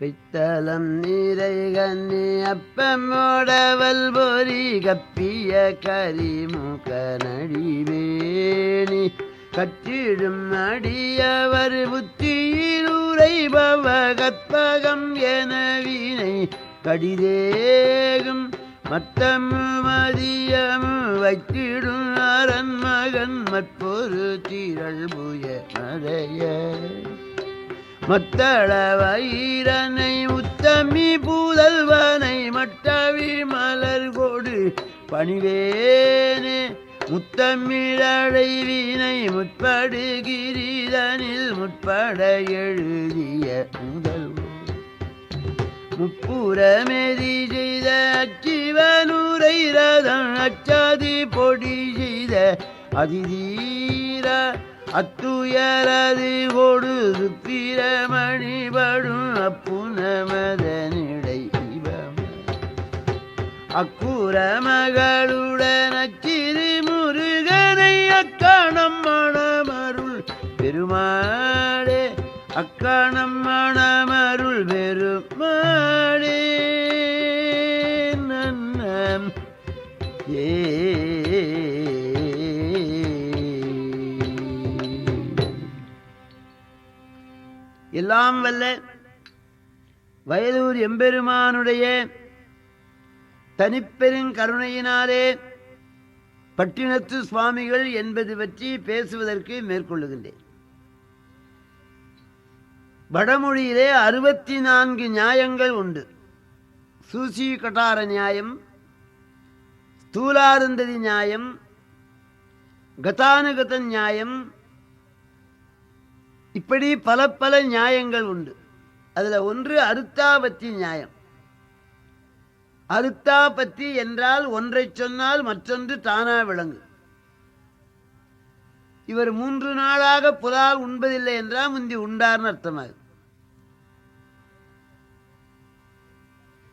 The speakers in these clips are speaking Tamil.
பித்தளம் நீரை கண்ணி அப்பமோடவல் பொறி கப்பிய கரிமுக நடிவேணி கட்டிடும் அடியவர் புத்தியில் உரைபவ கற்பகம் என வினை கடிதேகும். மத்தமு மதியமு வைத்திடும் அரண் மகன் மற்பொரு திரள் புய மறைய மத்தள வைரனை உத்தமி பூதல்வனை மட்டவி மலர் கொடு. பணிவேனே முத்தமிழடைவினை வீணை முற்படுகிரிதனில் முற்பட எழுதிய முதல் முப்புறமெறி செய்த அச்சிவனுரை ரதம் அச்சாதி பொடி செய்த அதிதீர அத்துயரதி கொடு பிரமணிபடும் அப்புனமதனிடை இவம். அக்குற மகளுடன் அச்சிறு முருகனை அக்கணம் மணமருள் பெருமாளே அக்கணம் மணமருள் பெருமாள். எல்லாம் வல்ல வயலூர் எம்பெருமானுடைய தனிப்பெருங்கருணையினாலே பட்டினத்து சுவாமிகள் என்பது பற்றி பேசுவதற்கு மேற்கொள்ளுகின்றேன். வடமொழியிலே அறுபத்தி நான்கு நியாயங்கள் உண்டு. சூசி கட்டார நியாயம் ஸ்தூலாருந்ததி நியாயம் கதானுகத நியாயம் இப்படி பல பல நியாயங்கள் உண்டு. அதில் ஒன்று அருத்தாபத்தி நியாயம். அருத்தாபத்தி என்றால் ஒன்றை சொன்னால் மற்றொன்று தானா விளங்கு. இவர் மூன்று நாளாக புலால் உண்பதில்லை என்றால் முந்தி உண்டார்னு அர்த்தமாகும்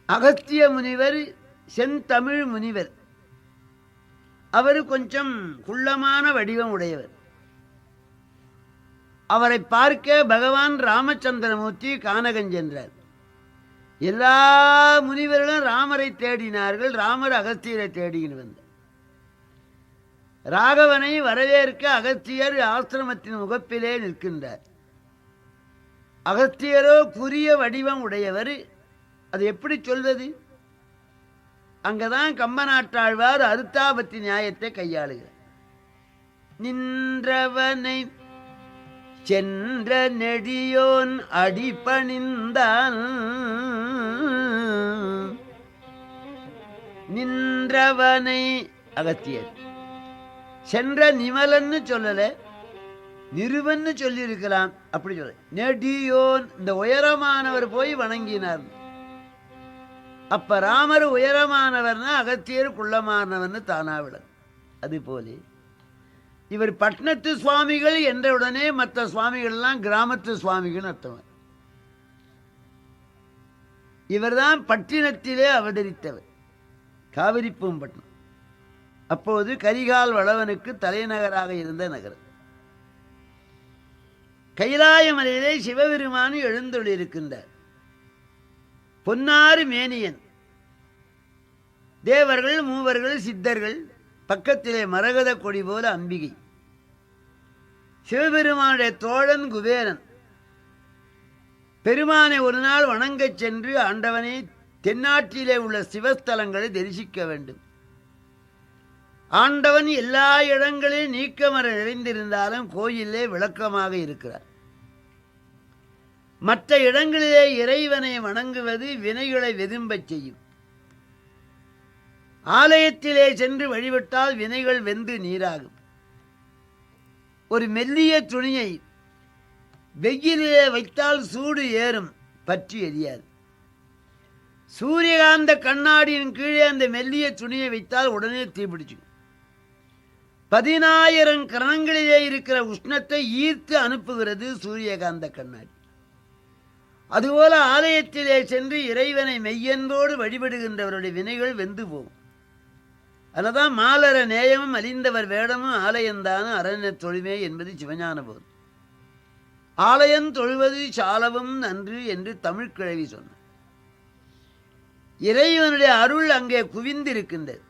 அகஸ்திய முனிவர் செந்தமிழ் முனிவர். அவர் கொஞ்சம் குள்ளமான வடிவம் உடையவர். அவரை பார்க்க பகவான் ராமச்சந்திரமூர்த்தி கானகன் சென்றார். எல்லா முனிவர்களும் ராமரை தேடினார்கள் ராமர் அகஸ்தியரை தேடின்னு வந்தார். ராகவனை வரவேற்க அகஸ்தியர் ஆசிரமத்தின் முகப்பிலே நிற்கின்றார். அகஸ்தியரோ புரிய வடிவம் உடையவர் அது எப்படி சொல்வது? அங்கதான் கம்பநாட்டாழ்வார் அருத்தாபத்தி நியாயத்தை கையாளுகிறார். நின்றவனை சென்ற நெடியோன் அடிபணிந்தான் நின்றவனை அகத்தியர். சென்ற நிமலன்னு சொல்லல நிறுவன்னு சொல்லியிருக்கலாம் அப்படி சொல்ல நெடியோன் இந்த உயரமானவர் போய் வணங்கினார். அப்ப ராமர் உயரமானவர்னா அகத்தியர் குள்ளமானவர்னு தானா விளங்கும் அது போலே. இவர் பட்டணத்து சுவாமிகள் என்றவுடனே மற்ற சுவாமிகள்லாம் கிராமத்து சுவாமிகள் அர்த்தம். இவர்தான் பட்டினத்திலே அவதரித்தவர். காவிரி பூம்பட்டினம் அப்போது கரிகால் வளவனுக்கு தலைநகராக இருந்த நகரம். கைலாயமலையிலே சிவபெருமான் எழுந்தொழிருக்கின்றார் பொன்னாறு மேனியன். தேவர்கள் மூவர்கள் சித்தர்கள் பக்கத்திலே மரகத கொடி போல அம்பிகை. சிவபெருமானுடைய தோழன் குபேரன். பெருமானை ஒரு நாள் வணங்கச் சென்று ஆண்டவனை தென்னாட்டிலே உள்ள சிவஸ்தலங்களை தரிசிக்க வேண்டும். ஆண்டவன் எல்லா இடங்களிலும் நீக்கமர நிறைந்திருந்தாலும் கோயிலே விளக்கமாக இருக்கிறார். மற்ற இடங்களிலே இறைவனை வணங்குவது வினைகளை வெதும்பச் செய்யும். ஆலயத்திலே சென்று வழிபட்டால் வினைகள் வெந்து நீராகும். ஒரு மெல்லிய துணியை வெயிலிலே வைத்தால் சூடு ஏறும் பற்றி எரியாது. சூரியகாந்த கண்ணாடியின் கீழே அந்த மெல்லிய துணியை வைத்தால் உடனே தீபிடிச்சு பதினாயிரம் கரணங்களிலே இருக்கிற உஷ்ணத்தை ஈர்த்து அனுப்புகிறது சூரியகாந்த கண்ணாடி. அதுபோல ஆலயத்திலே சென்று இறைவனை மெய்யன்போடு வழிபடுகின்றவருடைய வினைகள் வெந்து போகும். அதுதான் மாலர நேயமும் அழிந்தவர் வேடமும் ஆலயந்தான அரண்ய தொழுமே என்பது சிவஞான போது ஆலயம் தொழுவது சாலவும் நன்று என்று தமிழ்கிழவி சொன்னார். இறைவனுடைய அருள் அங்கே குவிந்திருக்கின்றது.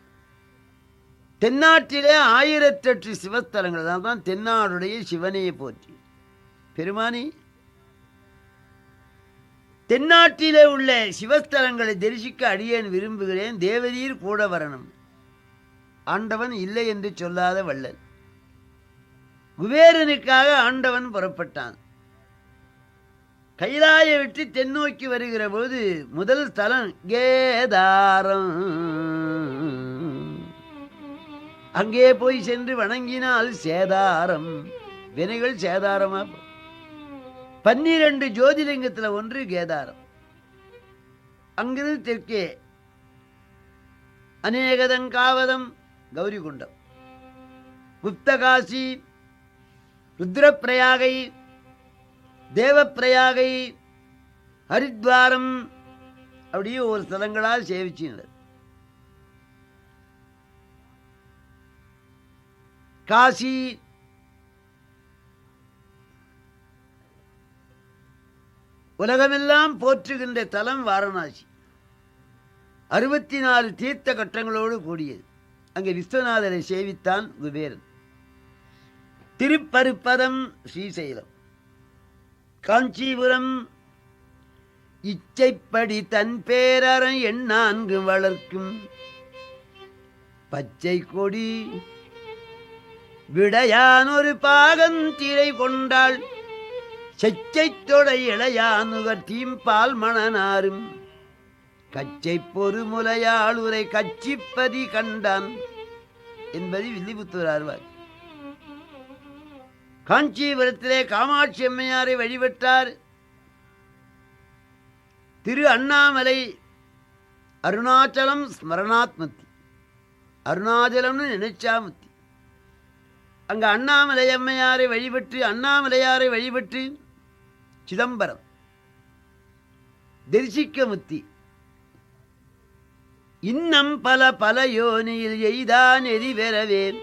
தென்னாட்டிலே ஆயிரத்தெட்டு சிவஸ்தலங்கள் தான் தென்னாடுடைய சிவனையை போற்றி. பெருமானி தென்னாட்டிலே உள்ள சிவஸ்தலங்களை தரிசிக்க அடியேன் விரும்புகிறேன் தேவதீர் கூட வரணும். ஆண்டவன் இல்லை என்று சொல்லாத வள்ளல். குபேரனுக்காக ஆண்டவன் புறப்பட்டான். கைலாய விட்டு தென்னோக்கி வருகிற போது முதல் தலம் கேதாரம். அங்கே போய் சென்று வணங்கினால் சேதாரம். வினைகள் சேதாரமா பன்னிரண்டு ஜோதிலிங்கத்தில் ஒன்று கேதாரம். அங்கிருந்து தெற்கே. கௌரி குண்டம் குப்தகாசி ருத்ரப்பிரயாகை தேவப்பிரயாகை ஹரித்வாரம் அப்படியே ஒரு ஸ்தலங்களால் சேவிச்சினர். காசி உலகமெல்லாம் போற்றுகின்ற தலம் வாரணாசி. அறுபத்தி நாலு தீர்த்த கட்டங்களோடு கூடியது. அங்கே விஸ்வநாதரை சேவித்தான் குபேரன். திருப்பருப்பதம் ஸ்ரீசைலம். காஞ்சிபுரம் இச்சைப்படி தன் பேரறம் எண்ணான்கு வளர்க்கும். பச்சை கொடி விடையான் ஒரு பாகந்திரை கொண்டாள். செச்சை தொடை இளையானுவர் தீம்பால் மணனாரும். கச்சை பொறுமுலையாளுரை கச்சிப்பதி கண்டான் என்பது வில்லிபுத்தூர் ஆழ்வார் காஞ்சிபுரத்திலே காமாட்சி அம்மையாரை வழிபட்டார். திரு அண்ணாமலை அருணாச்சலம் ஸ்மரணாத்மத்தி அருணாச்சலம்னு நினைச்சா முத்தி அங்கே அண்ணாமலை அம்மையாரை வழிபட்டு அண்ணாமலையாரை வழிபட்டு சிதம்பரம் தரிசிக்க முத்தி இன்னம் பல பல யோனியில் எய்தான் எரி பெறவே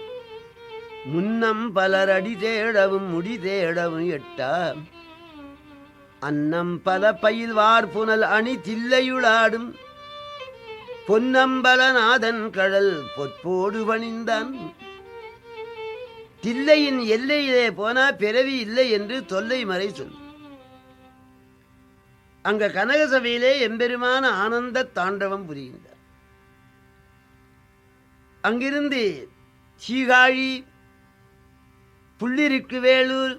முன்னம் பலர் அடி தேடவும் முடி தேடவும் எட்டா அன்னம் பல பயில் புனல் அணி தில்லையுளாடும். பொன்னம்பலநாதன் கடல் பொற்போடு பணிந்தான் தில்லையின் எல்லையிலே போனா பிறவி இல்லை என்று தொல்லை மறை சொல். அங்க கனகசபையிலே எம்பெருமான ஆனந்த தாண்டவம் புரிகின்றார். அங்கிருந்து சீகாழி புள்ளிருக்கு வேலூர்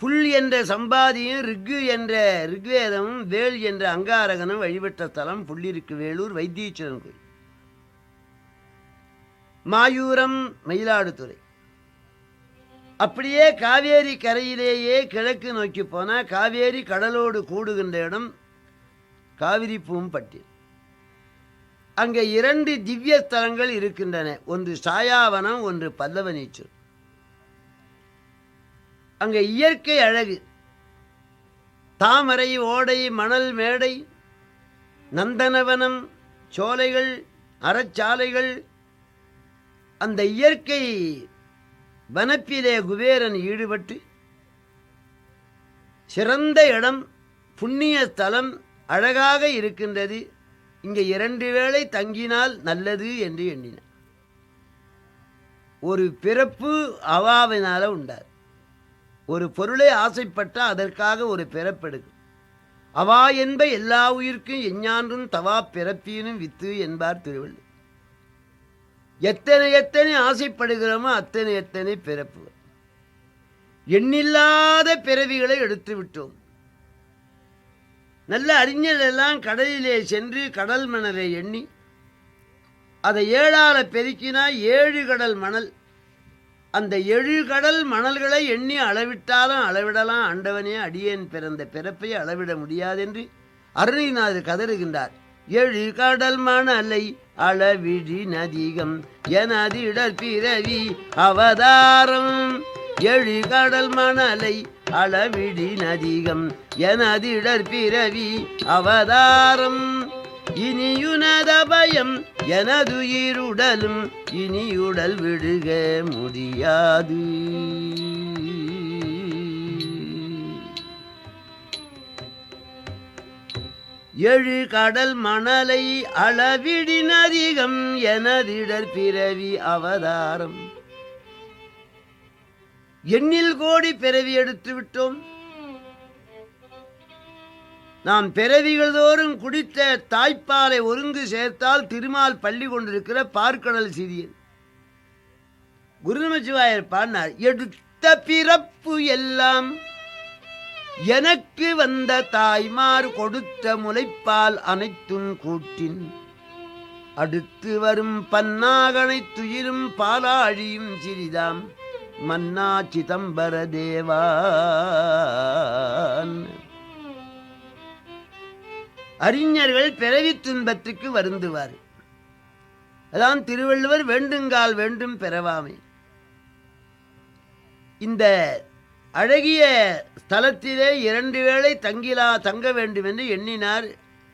புல் என்ற சம்பாதியும் ரிக்கு என்ற ரிக்வேதமும் வேல் என்ற அங்காரகனும் வழிபட்ட தலம் புள்ளிருக்கு வேலூர் வைத்தீஸ்வரன் கோயில். மாயூரம் மயிலாடுதுறை. அப்படியே காவேரி கரையிலேயே கிழக்கு நோக்கி போனால் காவேரி கடலோடு கூடுகின்ற இடம் காவிரி பூம்பட்டி அங்கே இரண்டு திவ்ய ஸ்தலங்கள் இருக்கின்றன. ஒன்று சாயாவனம் ஒன்று பல்லவனீச்சூர் அங்கே இயற்கை அழகு. தாமரை ஓடை மணல் மேடை நந்தனவனம் சோலைகள் அறச்சாலைகள். அந்த இயற்கை வனப்பிலே குபேரன் ஈடுபட்டு சிறந்த இடம் புண்ணிய ஸ்தலம் அழகாக இருக்கின்றது. இங்கே இரண்டு வேளை தங்கினால் நல்லது என்று எண்ணினார். ஒரு பிறப்பு அவாவினால உண்டார். ஒரு பொருளை ஆசைப்பட்டால் அதற்காக ஒரு பிறப்பெடுக்கும் அவா என்ப எல்லா உயிர்க்கும் எஞ்ஞான்றும் தவா பிறப்பினும் வித்து என்பார் திருவள்ளுவர். எத்தனை எத்தனை ஆசைப்படுகிறோமோ அத்தனை எத்தனை பிறப்பு எண்ணில்லாத பிறவிகளை எடுத்து விட்டோம் நல்ல அறிஞரெல்லாம் கடலிலே சென்று கடல் மணலை எண்ணி அதை ஏழால பெருக்கினா ஏழு கடல் மணல். அந்த ஏழு கடல் மணல்களை எண்ணி அளவிட்டாலும் அளவிடலாம். ஆண்டவனே அடியேன் பிறந்த பிறப்பை அளவிட முடியாதென்று அருணிநாதர் கதறுகின்றார். ஏழு கடல் மணலை அளவிடி நதிகம் எனதிடர் பிறவி அவதாரம். ஏழு கடல் மணலை அளவிடி நதிகம் எனதிடர் பிறவி அவதாரம். இனியுனதபயம் எனதுயிருடலும் இனியுடல் விடுக முடியாது. எழு கடல் மணலை அளவிடினதிகம் எனதிடர் பிறவி அவதாரம். எண்ணில் கோடி பிறவி எடுத்து விட்டோம். நாம் பிறவிகள் தோறும் குடித்த தாய்ப்பாலை ஒருங்கு சேர்த்தால் திருமால் பள்ளி கொண்டிருக்கிற பார்க்கடல் சிறியது குருநமச்சிவாயர் பாடினார் எடுத்த பிறப்பு எல்லாம் எனக்கு வந்த தாய்மார் கொடுத்த முளைப்பால் அனைத்தும் கூட்டின். அடுத்து வரும் பன்னாகனை துயிரும் பாலாழியும் சிறிதாம். மன்னா சிதம்பர தேவான் அறிஞர்கள் பிறவி துன்பத்துக்கு வருந்துவார். அதான் திருவள்ளுவர் வேண்டுங்கால் வேண்டும் பெறவாமை. இந்த அழகிய ஸ்தலத்திலே இரண்டு வேளை தங்கிலா தங்க வேண்டும் என்று எண்ணினார்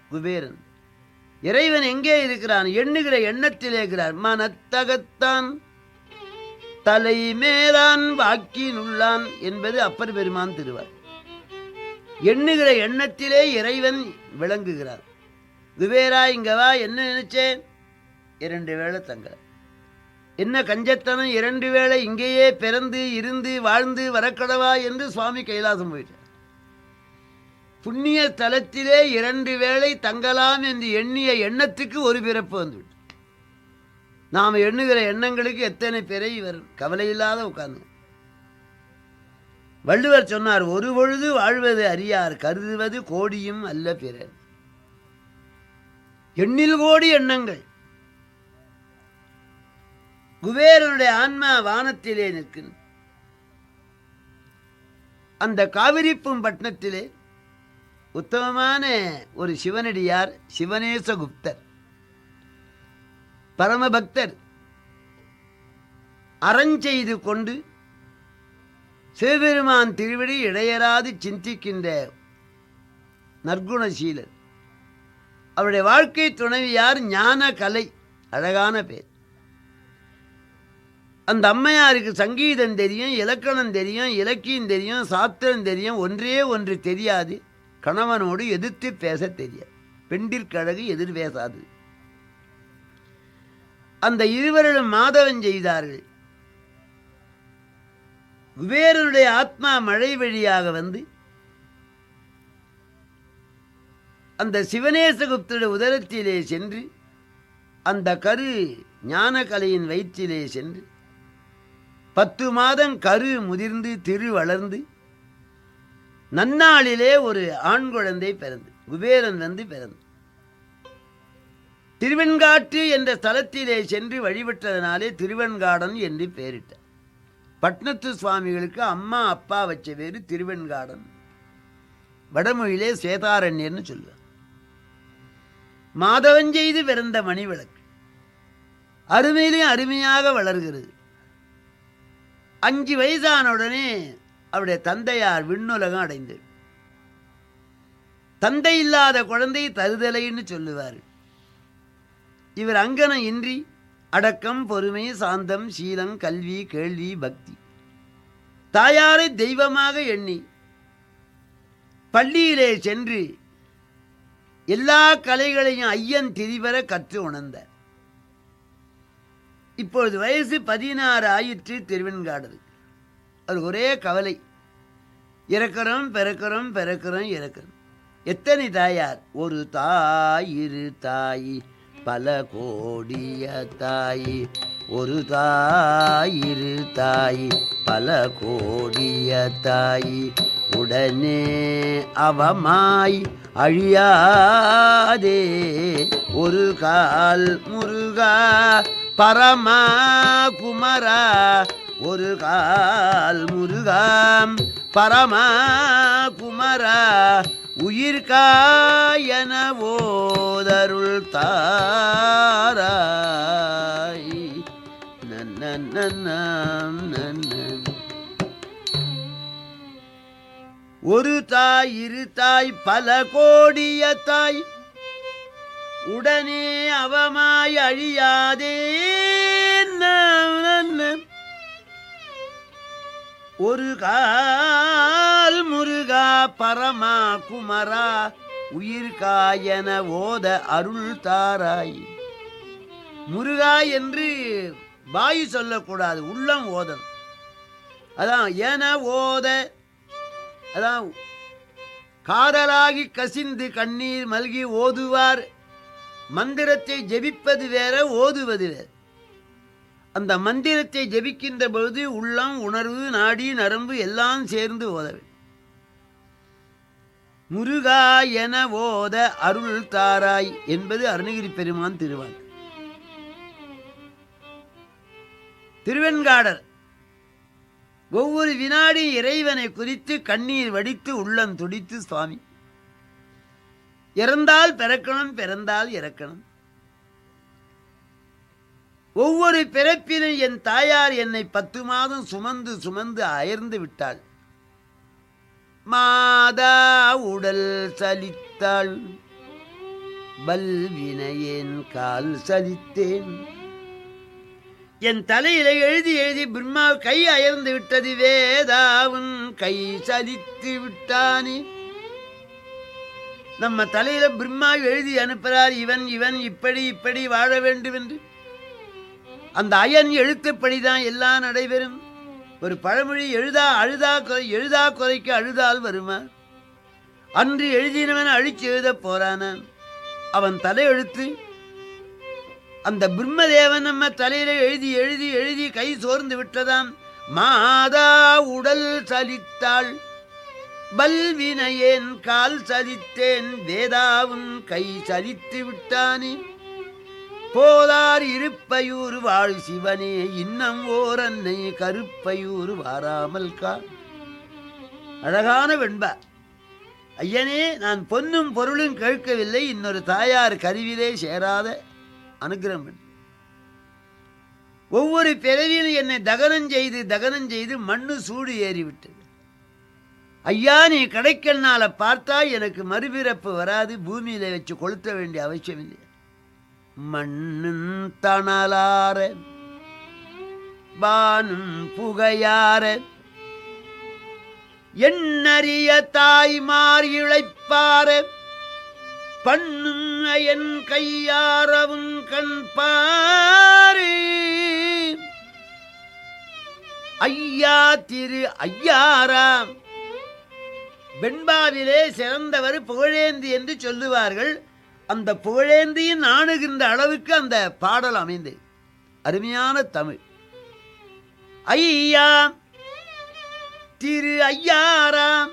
குபேரன். இறைவன் எங்கே இருக்கிறான்? எண்ணுகிற எண்ணத்திலேகிறார் இருக்கிறார். மனத்தகத்தான் தலை மேலான் வாக்கினுள்ளான் என்பது அப்பர் பெருமான் திருவார். எண்ணுகிற எண்ணத்திலே இறைவன் விளங்குகிறார். குபேரா இங்கவா என்ன நினைச்சேன் இரண்டு வேளை தங்க என்ன கஞ்சத்தனம் இரண்டு வேளை இங்கேயே பிறந்து இருந்து வாழ்ந்து வரக்கடவா என்று சுவாமி கைலாசம் போயிட்டார். புண்ணிய தலத்திலே இரண்டு வேளை தங்கலாம் என்று எண்ணிய எண்ணத்துக்கு ஒரு பிறப்பு வந்துவிட்டு நாம் எண்ணுகிற எண்ணங்களுக்கு எத்தனை பேரை இவர் கவலை இல்லாத உட்கார்ந்து. வள்ளுவர் சொன்னார் ஒரு பொழுது வாழ்வது அறியார் கருதுவது கோடியும் அல்ல பிறர். எண்ணில் கோடி எண்ணங்கள். குபேரனுடைய ஆன்மா வானத்திலே நிற்கின்ற அந்த காவிரிப்பும் பட்டணத்திலே உத்தமமான ஒரு சிவனடியார் சிவனேசகுப்தர். பரமபக்தர் அறஞ்செய்து கொண்டு சிவபெருமான் திருவிடி இடையராது சிந்திக்கின்ற நற்குணசீலர். அவருடைய வாழ்க்கை துணைவியார் ஞான கலை அழகான பேர். அந்த அம்மையாருக்கு சங்கீதம் தெரியும் இலக்கணம் தெரியும் இலக்கியம் தெரியும் சாத்திரம் தெரியும் ஒன்றே ஒன்று தெரியாது. கணவனோடு எதிர்த்து பேச தெரியாது. பெண்டிற்கழகு எதிர் பேசாது அந்த இருவரிலும் மாதவன் செய்தார்கள். குபேரனுடைய ஆத்மா மழை வழியாக வந்து அந்த சிவனேசகுப்தருடைய உதரத்திலே சென்று அந்த கரு ஞான கலையின் வயிற்றிலே சென்று பத்து மாதம் கரு முதிர்ந்து திரு வளர்ந்து நன்னாளிலே ஒரு ஆண் குழந்தை பிறந்து குபேரன் வந்து பிறந்து. திருவெண்காட்டு என்ற ஸ்தலத்திலே சென்று வழிபட்டதனாலே திருவெண்காடன் என்று பெயரிட்டார் பட்னத்து சுவாமிகளுக்கு அம்மா அப்பா வச்ச பேரு திருவெண்காடன். வடமொழியிலே சேதாரண்யர்னு சொல்லுவார் மாதவன் செய்து பிறந்த மணிவிளக்கு. அருமையிலும் அருமையாக வளர்கிறது. அஞ்சு வயதான உடனே அவருடைய தந்தையார் விண்ணுலகம் அடைந்தது. தந்தை இல்லாத குழந்தை தருதலைன்னு சொல்லுவார். இவர் அங்கனம் இன்றி அடக்கம் பொறுமை சாந்தம் சீலம் கல்வி கேள்வி பக்தி. தாயாரை தெய்வமாக எண்ணி பள்ளியிலே சென்று எல்லா கலைகளையும் ஐயன் திரிவர கற்று உணர்ந்தார் இப்பொழுது வயசு பதினாறு ஆயிற்று திருவெண்காடு அது ஒரே கவலை. இறக்கிறோம் பிறக்கிறோம் பிறக்கிறோம் இறக்கிறோம். எத்தனை தாயார்? ஒரு தாய் இரு பல கோடிய தாயி. ஒரு தாயிரு இரு தாய் பல கோடிய தாய். உடனே அவமாய் அழியாதே. ஒரு கால் முருகா பரமா குமரா. ஒரு கால் முருகாம் பரமா குமரா. உயிர்காயன ஓதருள் தாரா. ஒரு தாய் இரு தாய் பல கோடிய தாய். உடனே அவமாய் அழியாதே. ஒரு கால் முருகா பரமா குமரா உயிர் காயன ஓத அருள் தாராய். முருகா என்று வாயு சொல்லக்கூடாது உள்ளம் ஓதணும். அதான் என ஓத அதான் காதலாகி கசிந்து கண்ணீர் மல்கி ஓதுவார். மந்திரத்தை ஜெபிப்பது வேற ஓதுவது வேறு. அந்த மந்திரத்தை ஜெபிக்கின்ற பொழுது உள்ளம் உணர்வு நாடி நரம்பு எல்லாம் சேர்ந்து ஓத முருகா என ஓத அருள் தாராய் என்பது அருணகிரி பெருமான் திருவாக்கு. திருவெண்காடர். ஒவ்வொரு வினாடி இறைவனை குறித்து கண்ணீர் வடித்து உள்ளம் துடித்து சுவாமி. இறந்தால் பிறக்கணும் பிறந்தால் இறக்கணும். ஒவ்வொரு பிறப்பிலும் என் தாயார் என்னை பத்து மாதம் சுமந்து சுமந்து அயர்ந்து விட்டாள். மாதா உடல் சலித்தாள். பல்வினையேன் கால் சலித்தேன். என் தலையில எழுதி எழுதி பிரம்மா கை அயர்ந்து விட்டது வேதாவும் கை சலித்து விட்டானே. நம்ம தலையில பிரம்மா எழுதி அனுப்புறார் இவன் இவன் இப்படி இப்படி வாழ வேண்டும் என்று அந்த அயன் எழுத்துப்படிதான் எல்லாம் நடைபெறும். ஒரு பழமொழி எழுதா அழுதா குறை எழுதா குறைக்கு அழுதால் வருமா? அன்று எழுதினவன் அழிச்சு எழுத போறானான். அவன் தலையெழுத்து அந்த பிரம்மதேவன் நம்ம தலையில எழுதி எழுதி எழுதி கை சோர்ந்து விட்டதாம். மாதா உடல் சலித்தாள். பல்வினையேன் கால் சலித்தேன் வேதாவும் கை சலித்து விட்டானே. போதார் இருப்பையூர் வாழ் சிவனே இன்னம் ஓர் அன்னை கருப்பையூர் வாராமல் கா. அழகான வெண்பா. ஐயனே நான் பொன்னும் பொருளும் கேட்கவில்லை இன்னொரு தாயார் கருவிலே சேராத. அனுகிரகம் ஒவ்வொரு பிறவியிலும் என்னை தகனம் செய்து தகனம் செய்து மண்ணு சூடு ஏறிவிட்டது. ஐயா நீ கடைக்கண்ணால பார்த்தா எனக்கு மறுபிறப்பு வராது பூமியில வச்சு கொளுத்த வேண்டிய அவசியம் இல்லை. மண்ணும் தணலார வானும் புகையார எண்ணறிய தாய்மார் இழைப்பார பண்ணுங்கயன் கையாரவும் கண் பாரு ஐயா திரு ஐயாராம் வெண்பாவிலே சிறந்தவர் புகழேந்தி என்று சொல்லுவார்கள். அந்த புகழேந்தியின் நாணுகின்ற அளவுக்கு அந்த பாடல் அமைந்து. அருமையான தமிழ். ஐயா திரு ஐயாராம்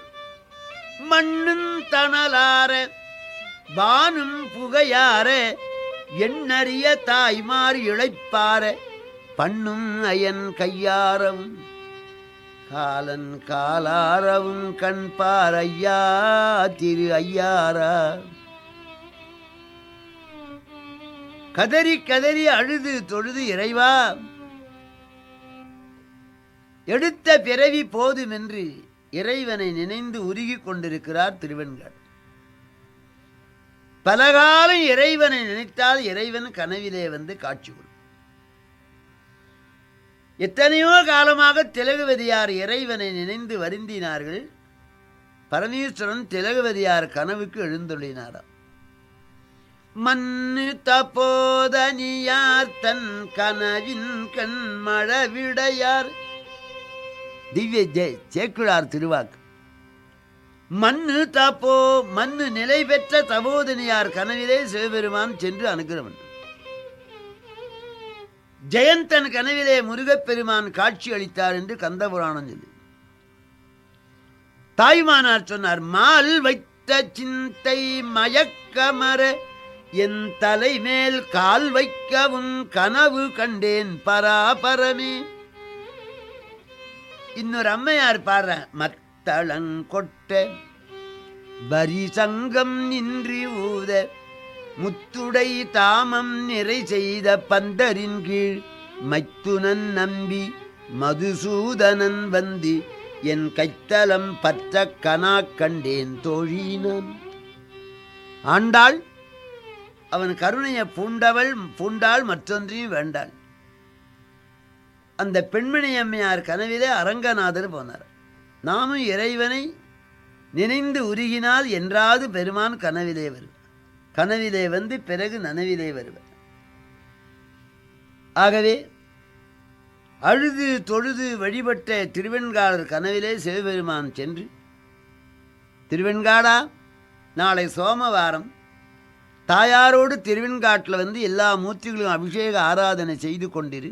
மண்ணும் தணலார வானும் புகையார எண்ணறிய தாய்மார் இழைப்பார பண்ணும் அயன் கையாரவும் காலன் காலாரவும் கண்பார் ஐயா திரு ஐயாரா. கதறி கதறி அழுது தொழுது இறைவா எடுத்த பிறவி போதுமென்று இறைவனை நினைந்து உருகிக் கொண்டிருக்கிறார் திருவெண்காடு பலகாலம் இறைவனை நினைத்தால் இறைவன் கனவிலே வந்து காட்சி கொள்ளும் எத்தனையோ காலமாக திலகுவதியார் இறைவனை நினைந்து வருந்தினார்கள். பரமேஸ்வரன் திலகுவதியார் கனவுக்கு எழுந்துள்ளினாராம் மண்ணு தப்போதனியார் தன் கனவின் கண் மழவிடையார் திவ்ய ஜெய் சேக்குழார் திருவாக்கு. மண்ணு தாப்போ மண்ணு நிலை பெற்ற தபோதனியார் கனவிலே சிவபெருமான் சென்று அனுக்கிறவன் ஜெயந்தன் கனவிலே முருகப்பெருமான் காட்சி அளித்தார் என்று கந்தபுராணம் சொல்லி தாய்மானார் சொன்னார் மால் வைத்த சிந்தை மயக்கமர என் தலைமேல் கால் வைக்கவும் கனவு கண்டேன் பராபரமே. இன்னொரு அம்மையார் பாடுற தளங்கொட்ட சங்கம் நின்றி ஊத முத்துடை தாமம் நிறை செய்த பந்தரின் கீழ் மைத்துனன் நம்பி மதுசூதனன் வந்து என் கைத்தலம் பற்ற கனா கண்டேன் தோழினான் ஆண்டாள் அவன் கருணையை பூண்டவள் பூண்டாள் மற்றொன்றையும் வேண்டாள். அந்த பெண்மணி அம்மையார் கனவிலே அரங்கநாதர் போனார். நாமும் இறைவனை நினைந்து உருகினால் என்றாவது பெருமான் கனவிலே வருவார். கனவிலே வந்து பிறகு நனவிலே வருவார். ஆகவே அழுது தொழுது வழிபட்ட திருவெண்காடர் கனவிலே சிவபெருமான் சென்று திருவெண்காடா நாளை சோமவாரம். தாயாரோடு திருவெண்காட்டில் வந்து எல்லா மூர்த்திகளும் அபிஷேக ஆராதனை செய்து கொண்டிரு.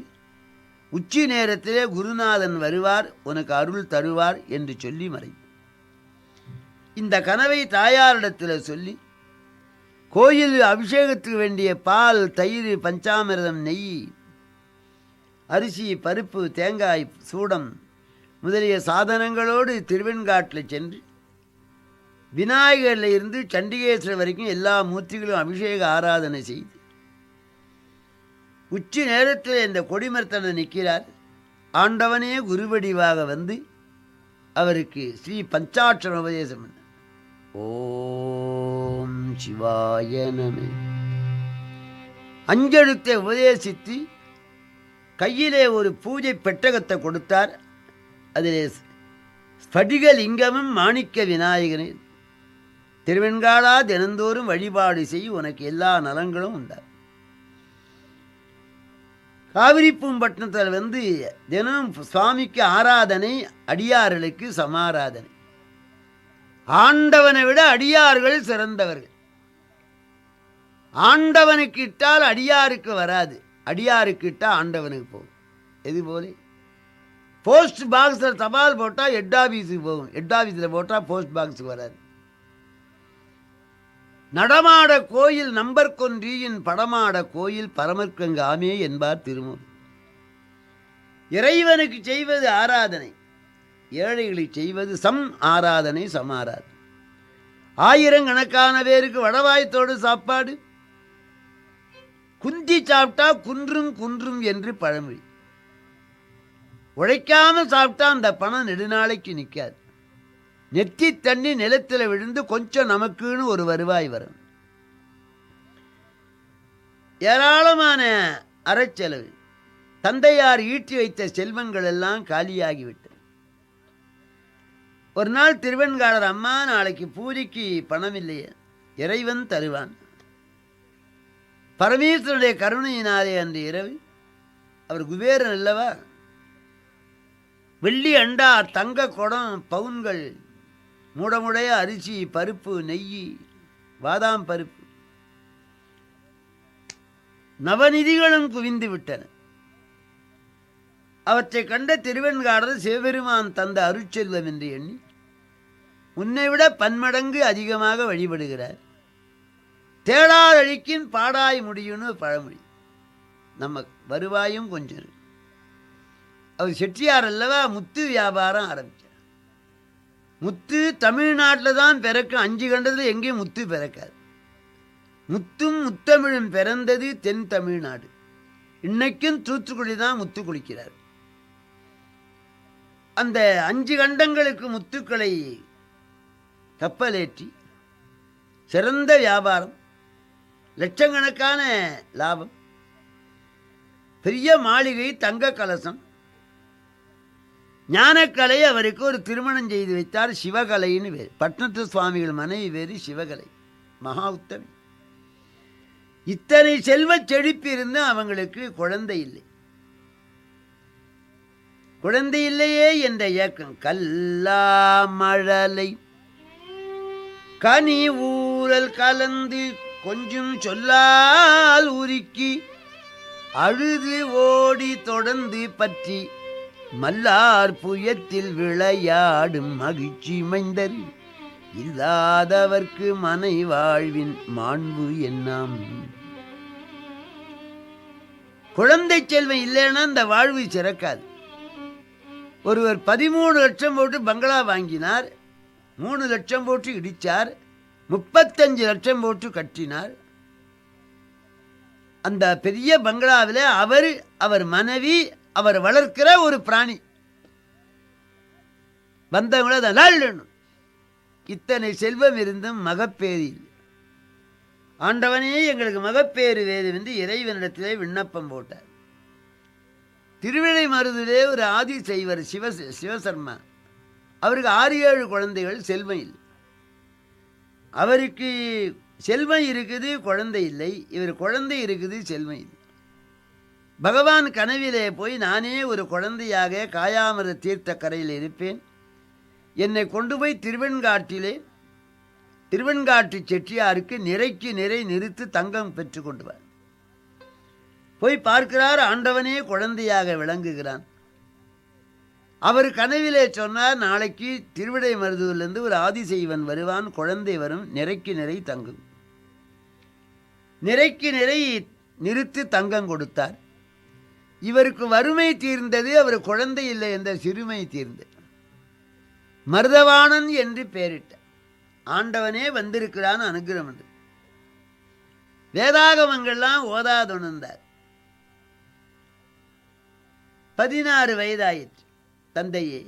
உச்சி நேரத்திலே குருநாதன் வருவார் உனக்கு அருள் தருவார் என்று சொல்லி மறை. இந்த கனவை தாயாரிடத்தில் சொல்லி கோயில் அபிஷேகத்துக்கு வேண்டிய பால் தயிர் பஞ்சாமிரதம் நெய் அரிசி பருப்பு தேங்காய் சூடம் முதலிய சாதனங்களோடு திருவெண்காட்டில் சென்று விநாயகரில் இருந்து சண்டிகேஸ்வரர் வரைக்கும் எல்லா மூர்த்திகளும் அபிஷேக ஆராதனை செய்து உச்சி நேரத்தில் இந்த கொடிமர்த்தனை நிற்கிறார். ஆண்டவனே குருவடிவாக வந்து அவருக்கு ஸ்ரீ பஞ்சாட்சர உபதேசம் ஓம் சிவாய நமே. அஞ்செழுத்தை உபதேசித்து கையிலே ஒரு பூஜை பெட்டகத்தை கொடுத்தார். அதிலே ஸ்படிகலிங்கமும் மாணிக்க விநாயகனே. திருவெண்காளா தினந்தோறும் வழிபாடு செய் உனக்கு எல்லா நலங்களும் உண்டார் காவிரிப்பூம்பட்டினத்தில் வந்து தினம் சுவாமிக்கு ஆராதனை அடியார்களுக்கு சமாராதனை. ஆண்டவனை விட அடியார்கள் சிறந்தவர்கள். ஆண்டவனுக்கு இட்டால் அடியாருக்கு வராது. அடியாருக்கு இட்டால் ஆண்டவனுக்கு போகும். எது போல? போஸ்ட் பாக்ஸில் தபால் போட்டால் ஹெட் ஆஃபீஸுக்கு போகும். ஹெட் ஆஃபீஸில் போட்டால் போஸ்ட் பாக்ஸுக்கு வராது. நடமாட கோயில் நம்பர் கொன்றியின் படமாட கோயில் பரமற்கங்காமே என்பார் திருமூர். இறைவனுக்கு செய்வது ஆராதனை ஏழைகளை செய்வது சம் ஆராதனை சமாராது. ஆயிரக்கணக்கான பேருக்கு வடவாய்த்தோடு சாப்பாடு குந்தி சாப்பிட்டா குன்றும் குன்றும் என்று பழமொழி. உழைக்காம சாப்பிட்டா அந்த பணம் நெடுநாளைக்கு நிற்காது நெத்தி தண்ணி நிலத்தில் விழுந்து கொஞ்சம் நமக்குன்னு ஒரு வருவாய் வரும். ஏராளமான அறச்செலவு. தந்தையார் ஈட்டி வைத்த செல்வங்கள் எல்லாம் காலியாகிவிட்டது ஒரு நாள் திருவெண்காடர் அம்மா நாளைக்கு பூஜைக்கு பணம் இல்லையே இறைவன் தருவான். பரமேஸ்வருடைய கருணையினாலே அன்று இரவு அவர் குபேரன் அல்லவா? வெள்ளி அண்டா தங்க குடம் பவுன்கள் மூடமுடைய அரிசி பருப்பு நெய் பாதாம் பருப்பு. நவநிதிகளும் குவிந்து விட்டன. அவற்றை கண்ட திருவெண்காடர் சிவபெருமான் தந்த அருட்செல்வம் என்று எண்ணி உன்னை விட பன்மடங்கு அதிகமாக வழிபடுகிறார். தேடாதழிக்கின் பாடாய் முடியும்னு பழமொழி. நம்ம வருவாயும் கொஞ்சம். அவர் செட்டியார் அல்லவா? முத்து வியாபாரம் ஆரம்பிச்சு முத்து தமிழ்நாட்டில் தான் பிறக்கும் அஞ்சு கண்டத்தில் எங்கேயும் முத்து பிறக்காது. முத்தும் முத்தமிழும் பிறந்தது தென் தமிழ்நாடு. இன்னைக்கும் தூத்துக்குடி தான் முத்து குளிக்கிறார். அந்த அஞ்சு கண்டங்களுக்கு முத்துக்களை கப்பலேற்றி சிறந்த வியாபாரம் லட்சக்கணக்கான லாபம் பெரிய மாளிகை தங்க கலசம் ஞானக்கலை அவருக்கு ஒரு திருமணம் செய்து வைத்தார் சிவகலைன்னு வேறு பட்னத்து சுவாமிகள் மனைவி வேறு சிவகலை. மகா உத்தமி. இத்தனை செல்வச் செழிப்பு இருந்து அவங்களுக்கு குழந்தை இல்லை. குழந்தை இல்லையே என்ற இயக்கம். கல்லா மழலை. கனி ஊரல் கலந்து கொஞ்சம் சொல்லால் உருக்கி அழுது ஓடி தொடர்ந்து பற்றி மல்லார் புயத்தில் விளையாடும் மகிழ்ச்சி மைந்தர். இல்லாதவர்க்கு மனை வாழ்வின் மாண்பு என்னாம். குழந்தை செல்வம் இல்லைன்னா இந்த வாழ்வு சிறக்காது. ஒருவர் பதிமூணு லட்சம் போட்டு பங்களா வாங்கினார் மூணு லட்சம் போட்டு இடித்தார் முப்பத்தஞ்சு லட்சம் போட்டு கட்டினார். அந்த பெரிய பங்களாவில் அவர் அவர் மனைவி அவர் வளர்க்கிற ஒரு பிராணி. வந்தவங்கள அதை இத்தனை செல்வம் இருந்தும் மகப்பேறு இல்லை. ஆண்டவனே எங்களுக்கு மகப்பேறு வேதம் என்று இறைவனிடத்திலே விண்ணப்பம் போட்டார். திருவிழை மருதிலே ஒரு ஆதி செய்வர் சிவ சிவசர்மா அவருக்கு ஆறு ஏழு குழந்தைகள் செல்வம் இல்லை. அவருக்கு செல்வம் இருக்குது குழந்தை இல்லை. இவர் குழந்தை இருக்குது செல்வம் இல்லை. பகவான் கனவிலே போய் நானே ஒரு குழந்தையாக காயாமர தீர்த்த கரையில் இருப்பேன். என்னை கொண்டு போய் திருவெண்காட்டிலே திருவெண்காட்டு செட்டியாருக்கு நிறைக்கு நிறை நிறுத்து தங்கம் பெற்று கொண்டுவார் போய் பார்க்கிறார் ஆண்டவனே குழந்தையாக விளங்குகிறான். அவர் கனவிலே சொன்னார் நாளைக்கு திருவிடை மருதுவிலிருந்து ஒரு ஆதிசெய்வன் வருவான் குழந்தை வரும் நிறைக்கு நிறை தங்கும். நிறைக்கு நிறை நிறுத்து தங்கம் கொடுத்தார். இவருக்கு வறுமை தீர்ந்தது அவர் குழந்தை இல்லை என்ற சிறுமை தீர்ந்தது. மருதவாணன் என்று பெயரிட்ட. ஆண்டவனே வந்திருக்கிறான் அனுகிரம் என்று வேதாகமங்கள்லாம் ஓதாதுணர்ந்தார் பதினாறு வயதாயிற்று தந்தையே.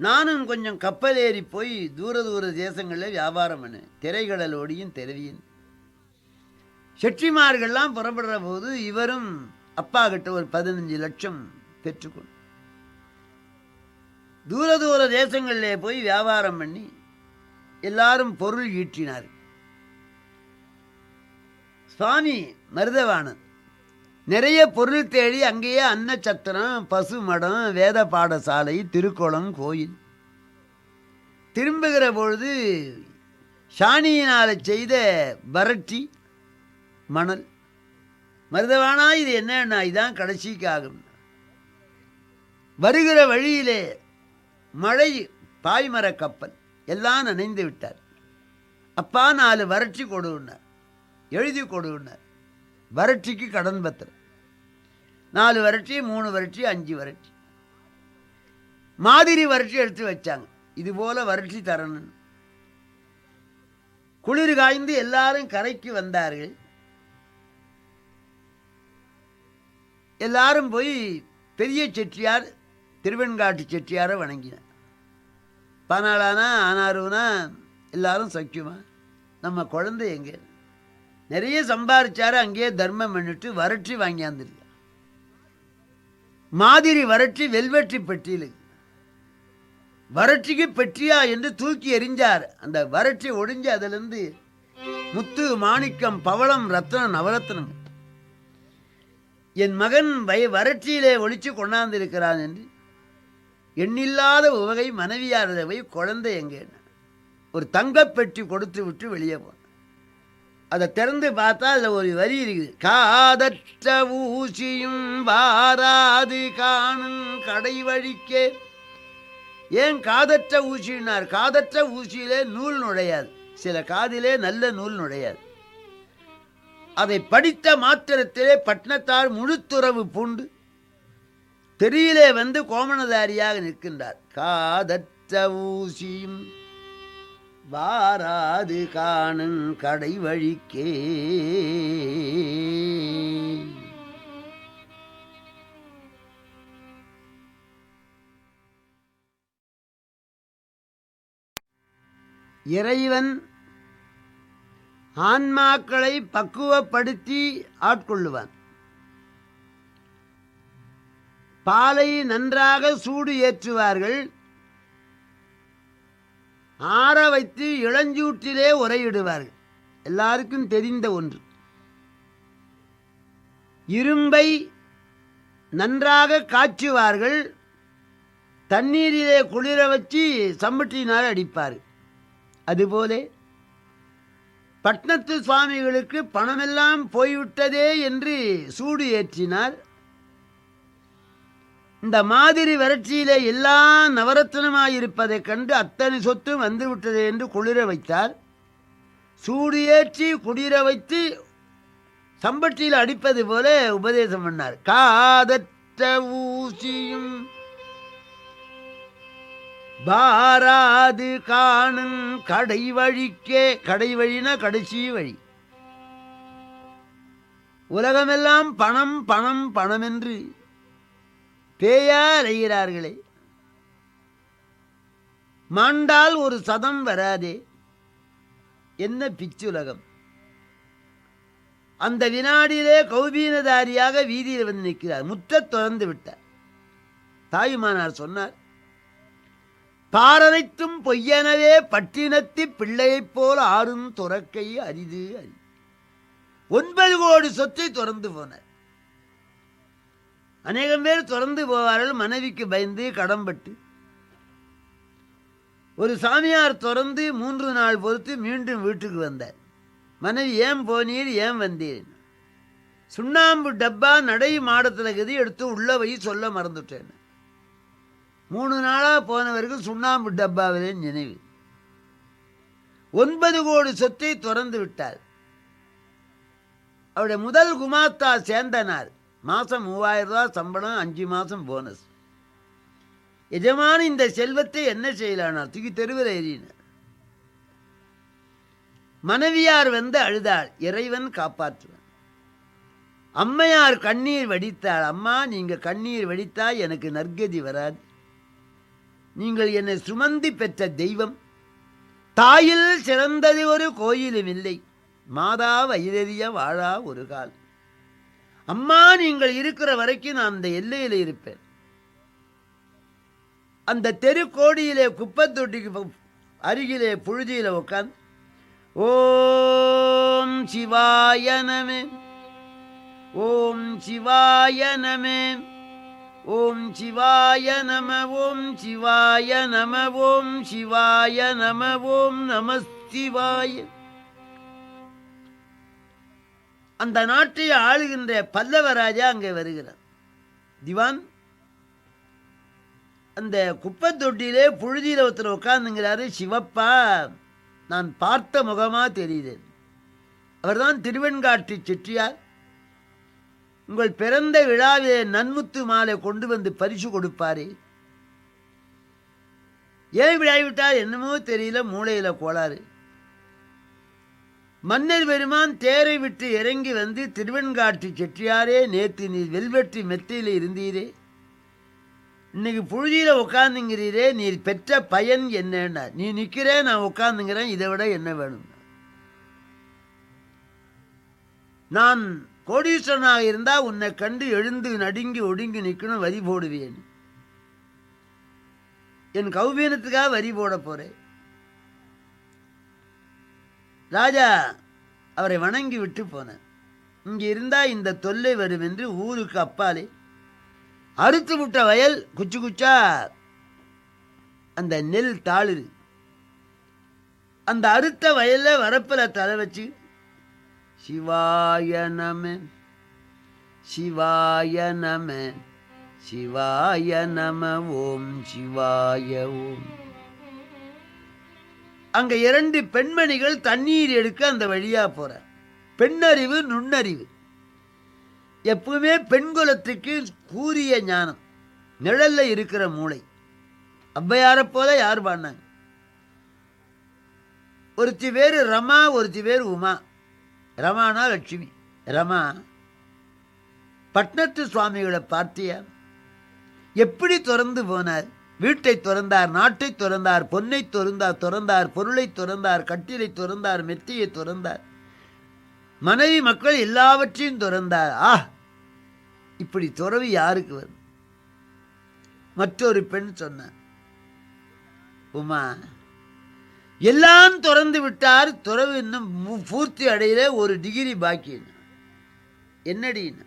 நானும் கொஞ்சம் கப்பல் ஏறி போய் தூர தூர தேசங்களில் வியாபாரம் பண்ணு திரைகடலோடியும் தெருவியும். செட்டிமார்கள்லாம் புறப்படுற போது இவரும் அப்பா கிட்ட ஒரு பதினஞ்சு லட்சம் பெற்றுக்கொண்டு தூர தூர தேசங்களிலே போய் வியாபாரம் பண்ணி எல்லாரும் பொருள் ஈட்டினார். சுவாமி மருதவாணன் நிறைய பொருள் தேடி அங்கேயே அன்னச்சத்திரம் பசு மடம் வேத பாடசாலை திருக்குளம் கோயில். திரும்புகிற பொழுது சாணியினால் செய்த வறட்சி மணல். மருதவானா இது என்னன்னா இதான் கடைசிக்கு ஆகும் வருகிற வழியிலே மழை பாய்மர கப்பல் எல்லாம் நனைந்து விட்டார். அப்பா நாலு வறட்சி கொடுன்னார். எழுதி கொடுன்னார். வறட்சிக்கு கடன் பத்திரம். நாலு வறட்சி மூணு வறட்சி அஞ்சு வறட்சி. மாதிரி வறட்சி எடுத்து வச்சாங்க. இது போல வறட்சி தரணும் குளிர் காய்ந்து எல்லாரும் கரைக்கு வந்தார்கள். எல்லாரும் போய் பெரிய செட்டியார் திருவெண்காட்டு செட்டியாரை வணங்கினேன் பனாலானா ஆனாருனா எல்லாரும் சக்கியமா? நம்ம குழந்தை எங்கே? நிறைய சம்பாரிச்சாரு அங்கேயே தர்மம் பண்ணிட்டு வறட்சி வாங்கியாந்துருக்க மாதிரி வறட்சி வெல்வெற்றி பெட்டியில். வறட்சிக்கு பெற்றியா என்று தூக்கி எறிஞ்சார். அந்த வறட்சி ஒடிஞ்சு அதுலேருந்து முத்து மாணிக்கம் பவளம் ரத்னம் நவரத்னம். என் மகன் வய வறட்சியிலே ஒழிச்சு கொண்டாந்திருக்கிறான் என்று எண்ணில்லாத உவகை மனைவியாரதை போய் குழந்தை எங்கே ஒரு தங்கப்பெட்டி கொடுத்து விட்டு வெளியே போன அதை திறந்து பார்த்தா அதில் ஒரு வரி இருக்குது. காதற்ற ஊசியும் வாராது காணும் கடை வழிக்கே. ஏன் காதற்ற ஊசினார் காதற்ற ஊசியிலே நூல் நுழையாது. சில காதிலே நல்ல நூல் நுழையாது. அதை படித்த மாத்திரத்திலே பட்னத்தார் முழுத்துறவு பூண்டு தெருவிலே வந்து கோமணதாரியாக நிற்கின்றார். காதற்ற ஊசியும் வாராது காணும் கடை வழிக்கே இறைவன் ஆன்மாக்களை பக்குவப்படுத்தி ஆட்கொள்ளுவான். பாலை நன்றாக சூடு ஏற்றுவார்கள். ஆற வைத்து இளஞ்சூற்றிலே உரையிடுவார்கள் எல்லாருக்கும் தெரிந்த ஒன்று. இரும்பை நன்றாக காய்ச்சுவார்கள். தண்ணீரிலே குளிர வச்சு சம்பட்டினால் அடிப்பார். அதுபோலே பட்னத்து சுவாமிகளுக்கு பணமெல்லாம் போய்விட்டதே என்று சூடு ஏற்றினார். இந்த மாதிரி வறட்சியிலே எல்லாம் நவரத்னமாயிருப்பதைக் கண்டு அத்தனை சொத்தும் வந்துவிட்டது என்று குளிர வைத்தார். சூடு ஏற்றி குளிர வைத்து சம்பட்டியில் அடிப்பது போல உபதேசம் பண்ணார். காதற்ற ஊசியும் பாராது காணும் கடை வழிக்கே கடை வழினா கடைசி வழி. உலகமெல்லாம் பணம் பணம் பணம் என்று பேயா அலைகிறார்களே மாண்டால் ஒரு சதம் வராதே. என்ன பிச்சுலகம் அந்த வினாடியிலே கௌபீனதாரியாக வீதியில் வந்து நிற்கிறார். முத்த தொடர்ந்து விட்டார். தாயுமானார் சொன்னார் பாரனைத்தும் பொய்யனவே பட்டினத்தி பிள்ளையைப் போல் ஆறும் துறக்கை அரிது அரி. ஒன்பது கோடி சொத்தை துறந்து போனார். அநேகம் பேர் துறந்து போவார்கள் மனைவிக்கு பயந்து கடம்பட்டு ஒரு சாமியார் துறந்து மூன்று நாள் பொறுத்து மீண்டும் வீட்டுக்கு வந்தார். மனைவி ஏன் போனீர்? ஏன் வந்தீர்? சுண்ணாம்பு டப்பா நடை மாடத்தில் கதி எடுத்து உள்ளவை சொல்ல மறந்துட்டேன். மூணு நாளாக போனவருக்கு சுண்ணாம்பு டப்பாவிலே நினைவு. ஒன்பது கோடி சொத்தை துறந்து விட்டார் அவருடைய முதல் குமாத்தா சேர்ந்தனார் மாதம் மூவாயிரம் ரூபா சம்பளம் அஞ்சு மாதம் போனஸ். எஜமான இந்த செல்வத்தை என்ன செய்யலானார்? தூக்கி தெருவில் ஏறினார். மனைவியார் வந்து அழுதாள். இறைவன் காப்பாற்றுவன். அம்மையார் கண்ணீர் வடித்தாள். அம்மா நீங்கள் கண்ணீர் வடித்தால் எனக்கு நற்கதி வராது. நீங்கள் என்னை சுமந்தி பெற்ற தெய்வம். தாயில் சிறந்தது ஒரு கோயிலும் இல்லை. மாதா வயிறறிய வாழா ஒரு கால். அம்மா நீங்கள் இருக்கிற வரைக்கும் நான் அந்த எல்லையில் இருப்பேன். அந்த தெருக்கோடியிலே குப்பத்தொட்டிக்கு அருகிலே புழுதியில உட்காந்து ஓம் சிவாயனமே ஓம் சிவாயனமே ஓம் சிவாய நம ஓம் சிவாய நம ஓம் சிவாய நம ஓம் நமஸ்திவாய. அந்த நாட்டை ஆளுகின்ற பல்லவ ராஜா அங்கே வருகிறார். திவான் அந்த குப்பை தொட்டியிலே புழுதியில் ஒருத்தர் உட்காந்துங்கிறாரு சிவப்பா நான் பார்த்த முகமாக தெரியுது. அவர்தான் திருவெண்காட்டு செட்டியார். உங்கள் பிறந்த விழாவிலே நன்முத்து மாலை கொண்டு வந்து பரிசு கொடுப்பாரே. ஏன் விழாவிட்டார் என்னமோ தெரியல மூளையில கோளாறு. மன்னர் பெருமான் தேரை விட்டு இறங்கி வந்து திருவெண்காட்டு செட்டியாரே நேற்று நீ வெல்வெற்றி மெத்தையில் இருந்தீரே. இன்னைக்கு புழுதியில் உட்காந்துங்கிறீரே நீர் பெற்ற பயன் என்னன்னா நீ நிற்கிறே நான் உட்காந்துங்கிறேன் இதை விட என்ன வேணும்? நான் கோடீஸ்வரனாக இருந்தால் உன்னை கண்டு எழுந்து நடுங்கி ஒடுங்கி நிற்கணும் வரி போடுவேன். என் கௌபீனத்துக்காக வரி போட போகிறேன் ராஜா அவரை வணங்கி விட்டு போனேன் இங்கே இருந்தால் இந்த தொல்லை வரும் என்று ஊருக்கு அப்பாலே அறுத்து விட்ட வயல் குச்சு குச்சா அந்த நெல் தாளுது அந்த அறுத்த வயலில் வரப்பில் தலை வச்சு சிவாய நம சிவாய நம சிவாய நம ஓம் சிவாய ஓம். அங்க இரண்டு பெண்மணிகள் தண்ணீர் எடுக்க அந்த வழியா போற பெண்ணறிவு நுண்ணறிவு. எப்பவுமே பெண்குலத்துக்கு கூறிய ஞானம் நிழல்ல இருக்கிற மூளை. ஔவையாரை போல யார் பாடினாங்க? ஒருத்தி பேர் ரமா ஒருத்தி பேர் உமா. ரமானா லட்சுமி ரமா பட்னத்து சுவாமிகளை பார்த்தியா? எப்படி துறந்து போனார்? வீட்டை துறந்தார் நாட்டை துறந்தார் பொன்னை துறந்தார் துறந்தார் பொருளை துறந்தார் கட்டிலை துறந்தார் மெத்தியை துறந்தார். மனைவி மக்கள் எல்லாவற்றையும் துறந்தார். ஆ இப்படி துறவி யாருக்கு வரும்? மற்றொரு பெண் சொன்னார் உமா எல்லாம் துறந்து விட்டார். துறவு இன்னும் பூர்த்தி அடையில ஒரு டிகிரி பாக்கி என்னடின்னு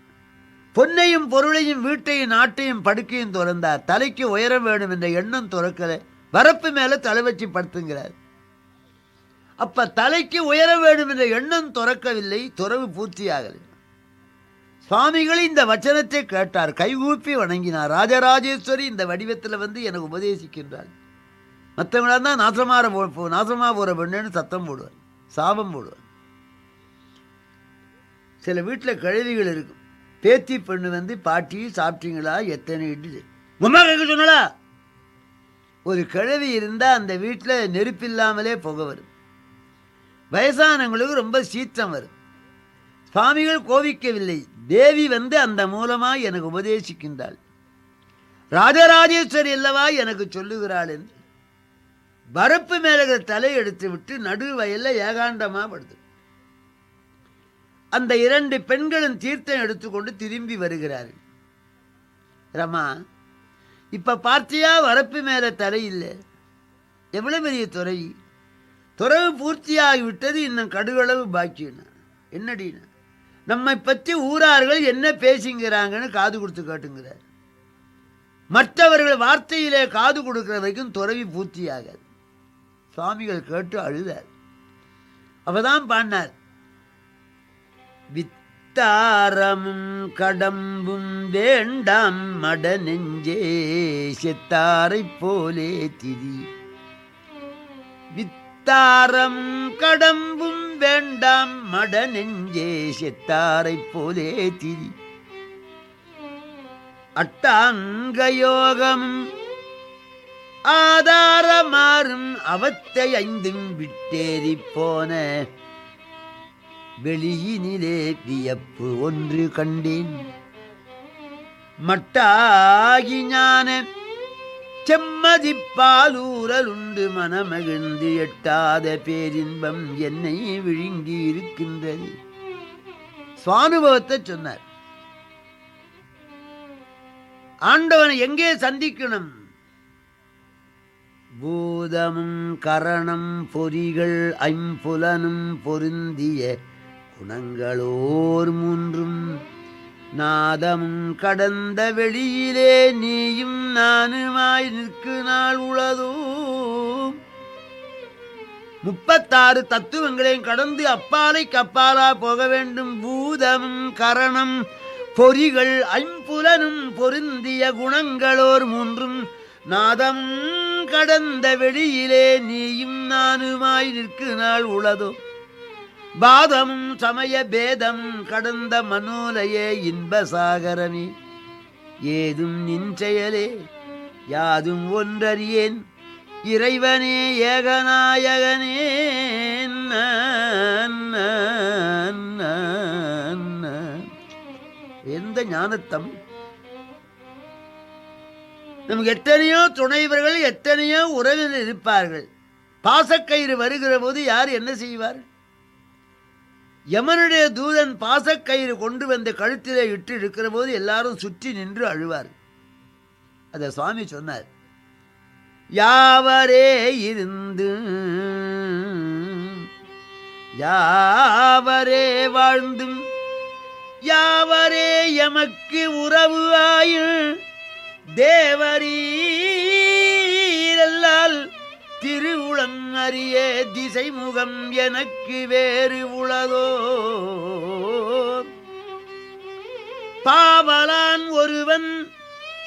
பொன்னையும் பொருளையும் வீட்டையும் நாட்டையும் படுக்கையும் துறந்தார். தலைக்கு உயரம் வேணும் என்ற எண்ணம் துறக்கல. வரப்பு மேல தலை வச்சு படுத்துங்கிறார். அப்ப தலைக்கு உயர வேண்டும் என்ற எண்ணம் துறக்கவில்லை. துறவு பூர்த்தியாகலை சுவாமிகள் இந்த வச்சனத்தை கேட்டார். கைகூப்பி வணங்கினார். ராஜராஜேஸ்வரி இந்த வடிவத்தில் வந்து எனக்கு உபதேசிக்கின்றார். மற்றவங்களா இருந்தால் நாசமாக போ நாசமாக போகிற பெண்ணுன்னு சத்தம் போடுவார் சாபம் போடுவார் சில வீட்டில் கழுவிகள் இருக்கும். பேத்தி பெண்ணு வந்து பாட்டி சாப்பிட்டீங்களா? எத்தனை இட்லி? உமா கேட்க சொன்னலா? ஒரு கழுவி இருந்தால் அந்த வீட்டில் நெருப்பில்லாமலே புகை வரும். வயசானவங்களுக்கு ரொம்ப சீற்றம் வரும். சுவாமிகள் கோபிக்கவில்லை தேவி வந்து அந்த மூலமாக எனக்கு உபதேசிக்கின்றாள். ராஜராஜேஸ்வரி அல்லவா எனக்கு சொல்லுகிறாள் என்று. வரப்பு மேலே தலை எடுத்து விட்டு நடு வயல்ல ஏகாண்டமா படுது அந்த இரண்டு பெண்களும் தீர்த்தம் எடுத்துக்கொண்டு திரும்பி வருகிறார்கள். ரமா இப்ப பார்த்தியா வரப்பு மேல தலை இல்லை? எவ்வளவு பெரிய துறை? துறவு பூர்த்தியாகிவிட்டது இன்னும் கடுகளவு பாக்கியம் என்னடினா நம்மை பற்றி ஊரார்கள் என்ன பேசுங்கிறாங்கன்னு காது கொடுத்து கேட்டுங்கிறார். மற்றவர்கள் வார்த்தையிலே காது கொடுக்கிற வரைக்கும் துறவி பூர்த்தியாகாது. சுவாமிகள் கேட்டு அழுதார். அவதான் பாடினார் வித்தாரமும் கடம்பும் வேண்டாம் மட நெஞ்சே செத்தாரைப் போலே திதி. வித்தாரம் கடம்பும் வேண்டாம் மட நெஞ்சே செத்தாரைப் போலே திதி. அட்டாங்க யோகமும் ஆதாரமாறும் அவத்தை ஐந்தும் விட்டேறி போன. வெளியினிலே வியப்பு ஒன்று கண்டேன். மட்டாகி ஞான செம்மதிப்பாலூரலுண்டு மனமகிழ்ந்து எட்டாத பேரின்பம் என்னை விழுங்கி இருக்கின்றது. சுவானுபவத்தை சொன்னார். ஆண்டவனை எங்கே சந்திக்கணும்? பூதமும் கரணம் பொறிகள் ஐம்புலனும் பொருந்திய குணங்களோர் மூன்றும். நாதமும் கடந்த வெளியிலே நீயும் நானுமாய் நிற்கு நாள் உளதோ முப்பத்தாறு தத்துவங்களையும் கடந்து அப்பாலை கப்பாலா போக வேண்டும். பூதமும் கரணம் பொறிகள் ஐம்புலனும் பொருந்திய குணங்களோர் மூன்றும். நாதம் கடந்த வெளியிலே நீயும் நானுமாய் நிற்கு நாள் உளதோ. பாதமும் சமய பேதம் கடந்த மனோலையே இன்பசாகரமே ஏதும் நின் செயலே யாதும் ஒன்றறியேன். இறைவனே ஏகநாயகனே எந்த ஞானத்தம்? நமக்கு எத்தனையோ துணைவர்கள் எத்தனையோ உறவில் இருப்பார்கள். பாசக்கயிறு வருகிற போது யார் என்ன செய்வார்? யமனுடைய தூதன் பாசக்கயிறு கொண்டு வந்து கழுத்திலே இட்டு இருக்கிற போது எல்லாரும் சுற்றி நின்று அழுவார். அத சுவாமி சொன்னார் யாவரே இருந்து யாவரே வாழ்ந்தும் யாவரே எமக்கு உறவு ஆயுள் தேவரீரல்லால் திருவுளம் அறிய திசை முகம் எனக்கு வேறு உலகோ. பாவலான் ஒருவன்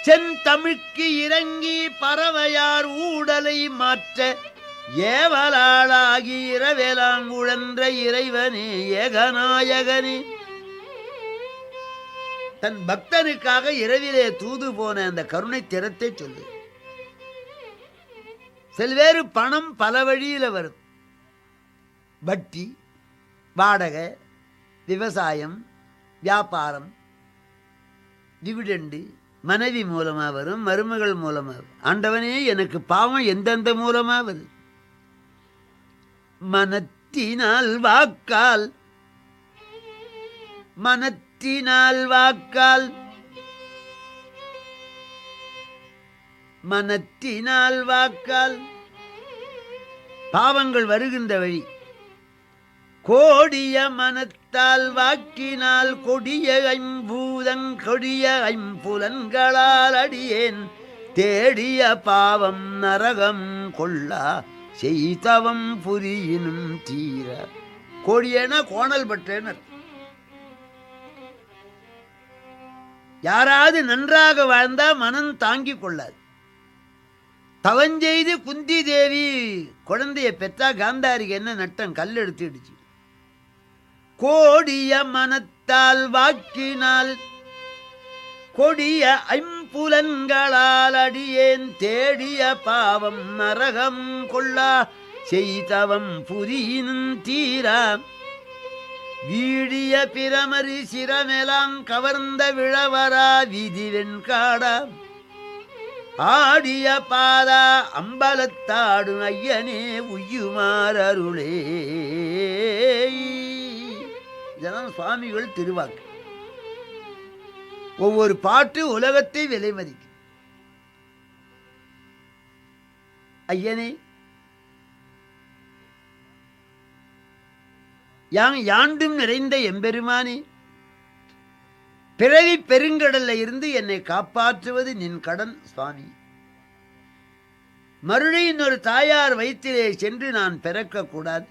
செந்தமிழ்க்கு இறங்கி பறவையார் ஊடலை மாற்ற ஏவலாளாகி இரவேலாங்குழன்ற இறைவனே ஏகநாயகனே. தன் பக்தனுக்காக இரவிலே தூது போன அந்த கருணை திறத்தை சொல்லு. செல்வேறு பணம் பல வழியில் வரும். வட்டி வாடகை விவசாயம் வியாபாரம் டிவிடெண்டு மனைவி மூலமாக வரும் மருமகள் மூலமாக வரும். ஆண்டவனே எனக்கு பாவம் எந்தெந்த மூலமாக வருது? மனத்தினால் வாக்கால் மனத்தினால் வாக்கால் மனத்தினால் வாக்கால். பாவங்கள் வருகின்ற வழி கோடிய மனத்தால் வாக்கினால் கொடிய ஐம்பூதங் கொடிய ஐம்புலன்களால் அடியேன். தேடிய பாவம் நரகம் கொள்ளா செய்தவம் புரியினும் தீர. கோடியன கோணல் பட்டேன்னு யாராவது நன்றாக வாழ்ந்தா மனம் தாங்கி கொள்ளாது. தவஞ்செய்து குந்தி தேவி குழந்தைய பெற்றா காந்தாரிக்கு என்ன நட்டம்? கல் எடுத்துடுச்சு கோடிய மனத்தால் வாக்கினால் கொடிய ஐம்புலன்களால் அடியேன் தேடிய பாவம் நரகம் கொள்ளா செய்தவம் புரியினும் தீரா வீடிய பிரமரி சிரமெலாம் கவர்ந்த விழவரா விதி வெண்காடா ஆடிய பாதா அம்பலத்தாடும் ஐயனே உய்யுமாறருளே இதெல்லாம் சுவாமிகள் திருவாக்கு. ஒவ்வொரு பாட்டு உலகத்தை விலை மதிக்கும் ஐயனே யாங் யாண்டும் நிறைந்த எம்பெருமானே. பிறவி பெருங்கடல்ல இருந்து என்னை காப்பாற்றுவது நின் கடன் சுவாமி. மறுபடி ஒரு தாயார் வயிற்றிலே சென்று நான் பிறக்கக்கூடாது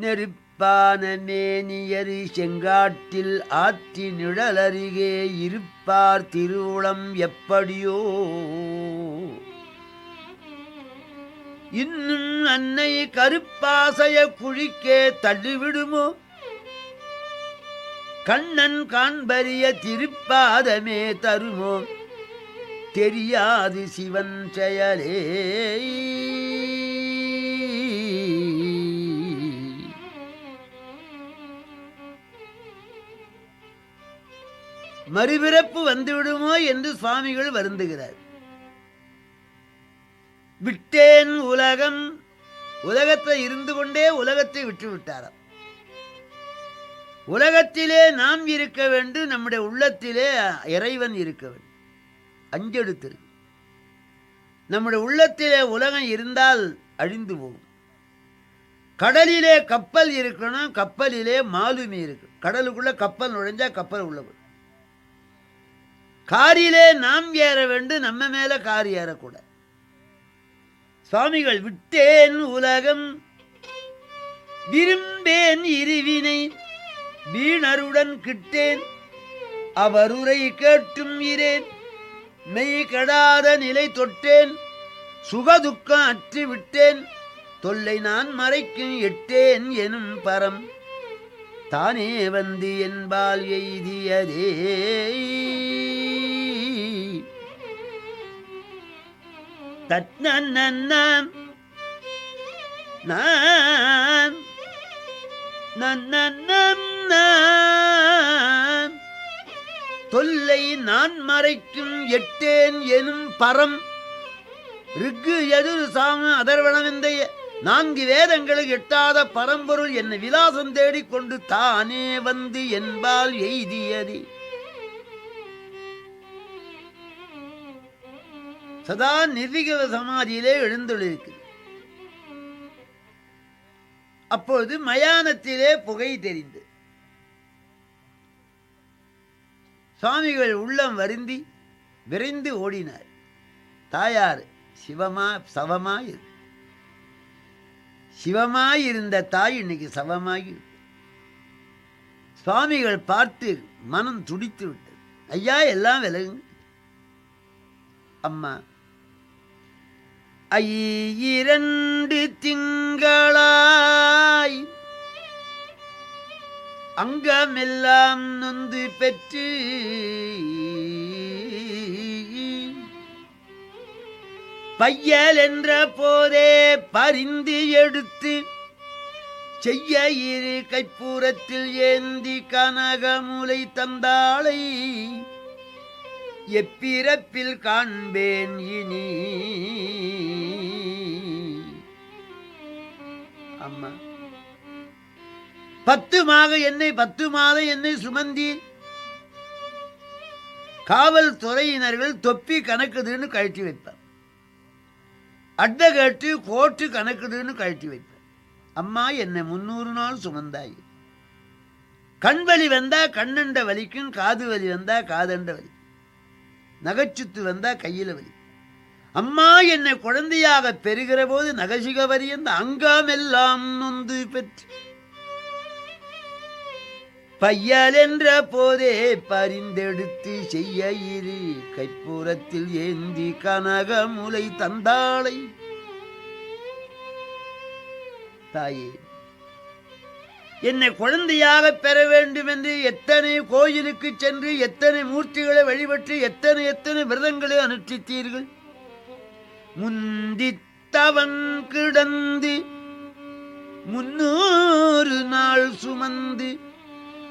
நெருப்பான மேனியரி செங்காட்டில் ஆற்றி நிழலருகே இருப்பார் திருவுளம் எப்படியோ. இன்னும் அன்னை கருப்பாசைய குழிக்கே தள்ளிவிடுமோ? கண்ணன் காண்பரிய திருப்பாதமே தருமோ? தெரியாது சிவன் செயலே. மறுபிறப்பு வந்துவிடுமோ என்று சுவாமிகள் வருந்துகிறார். விட்டேன் உலகம். உலகத்தை இருந்து கொண்டே உலகத்தை விட்டு விட்டாராம் உலகத்திலே நாம் இருக்க வேண்டும் நம்முடைய உள்ளத்திலே இறைவன் இருக்க வேண்டும். அஞ்செடுத்து நம்முடைய உள்ளத்திலே உலகம் இருந்தால் அழிந்து போகும். கடலிலே கப்பல் இருக்கணும் கப்பலிலே மாலுமி இருக்கு. கடலுக்குள்ள கப்பல் நுழைஞ்சா கப்பல் உள்ள காரிலே நாம் ஏற வேண்டும் நம்ம மேல கார் ஏறக்கூடாது. சுவாமிகள் விட்டேன் உலகம். விரும்பேன் இருவினை வீணருடன் கிட்டேன். அவருரை கேட்டும் இரேன் மெய் கெடாத நிலை தொட்டேன். சுகதுக்கம் அற்று விட்டேன் தொல்லை நான் மறைக்கும் எட்டேன் எனும் பரம். தானே வந்து என்பால் எய்தியதே. தத்னன்னாம் நான் நான் தொல்லை நான் மறைக்கும் எட்டேன் எனும் பரம். ரிக்கு எதிர் சாம அதர்வனம் நான்கு வேதங்களுக்கு எட்டாத பரம்பொருள் என்னை விலாசம் தேடிக் கொண்டு தானே வந்து என்பால் எய்தியதே. சதா நிர்விகத சமாதியிலே எழுந்துள்ளிருக்கு அப்பொழுது மயானத்திலே புகை தெரிந்து. சுவாமிகள் உள்ளம் வருந்தி விரைந்து ஓடினார். தாயார் சிவமா சவமாயிரு சிவமாயிருந்த தாய் இன்னைக்கு சவமாகி சுவாமிகள் பார்த்து மனம் துடித்து விட்டது ஐயா எல்லாம் விலகுங்க. அம்மா ஐயிரண்டு திங்களாய். அங்கமெல்லாம் நொந்து பெற்று பையல் என்ற போதே பரிந்து எடுத்து செய்ய இரு கைப்பூரத்தில் ஏந்தி கனகமுலை தந்தாளை எப்பிறப்பில் காண்பேன் இனி. அம்மா. பத்து மாக என்னை பத்து மாதம் என்னை சுமந்தி காவல்துறையினர்கள் தொப்பி கணக்குதுன்னு கழட்டி வைப்பார். அட்வகேட்டு கோட்டு கணக்குதுன்னு கழட்டி வைப்பார். அம்மா என்னை முன்னூறு நாள் சுமந்தாய். கண் வலி வந்தா கண்ணண்ட வலிக்கும் காது வலி வந்தா காதண்ட வலி நகைச்சுத்து வந்தா கையில வலி. அம்மா என்னை குழந்தையாக பெறுகிற போது நகசிக வரி அந்த அங்காமெல்லாம் நொந்து பெற்று. பையல் என்ற போதே பரிந்தெடுத்து செய்ய இரு. கைப்புறத்தில் ஏந்தி கனகமுலை தந்தாளை. தாயே என்னை குழந்தையாக பெற வேண்டும் என்று எத்தனை கோயிலுக்கு சென்று எத்தனை மூர்த்திகளை வழிபட்டு எத்தனை எத்தனை விரதங்களை அனுஷ்டித்தீர்கள்? முந்தித்தவன் கிடந்து முன்னூறு நாள் சுமந்து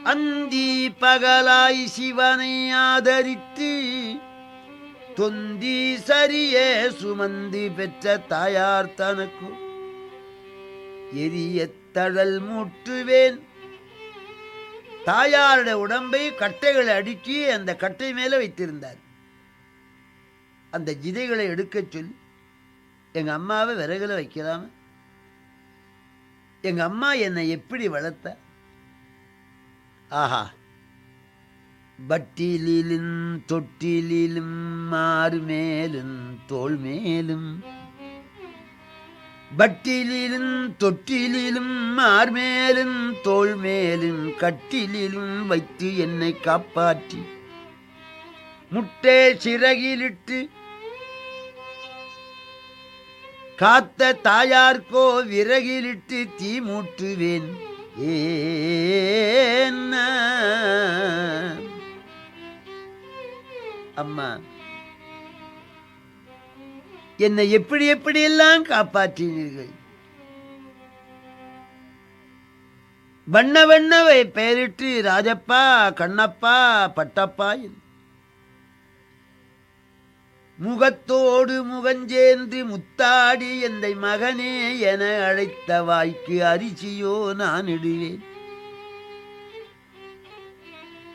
அந்தி பகலாய் சிவனை ஆதரித்து தொந்தி சரியே சுமந்து பெற்ற தாயார் தனக்கு எரிய தழல் மூட்டுவேன். தாயாருடைய உடம்பை கட்டைகளை அடுக்கி அந்த கட்டை மேலே வைத்திருந்தார். அந்த ஜிதைகளை எடுக்கச் சொல்லி எங்கள் அம்மாவை விறகுல வைக்கலாம? எங்கள் அம்மா என்னை எப்படி வளர்த்த? ஆஹா. பட்டிலிலும் தொட்டிலிலும் மாறு மேலும் தோல் மேலும் வட்டிலும் தொட்டிலும் மார்மேலும் தோல் மேலும் கட்டிலும் வைத்து என்னை காப்பாற்றி. முட்டே சிறகிலிட்டு காத்த தாயார்கோ விறகிலிட்டு தீ மூட்டுவேன். ஏன்ன. அம்மா. என்னை எப்படி எப்படியெல்லாம் காப்பாற்றினீர்கள்? வண்ண வண்ணவை பெயரிட்டு ராஜப்பா கண்ணப்பா பட்டப்பா முகத்தோடு முகஞ்சேந்து முத்தாடி எந்தை மகனே என அழைத்த வாய்க்கு அரிசியோ நான் இடுவேன்.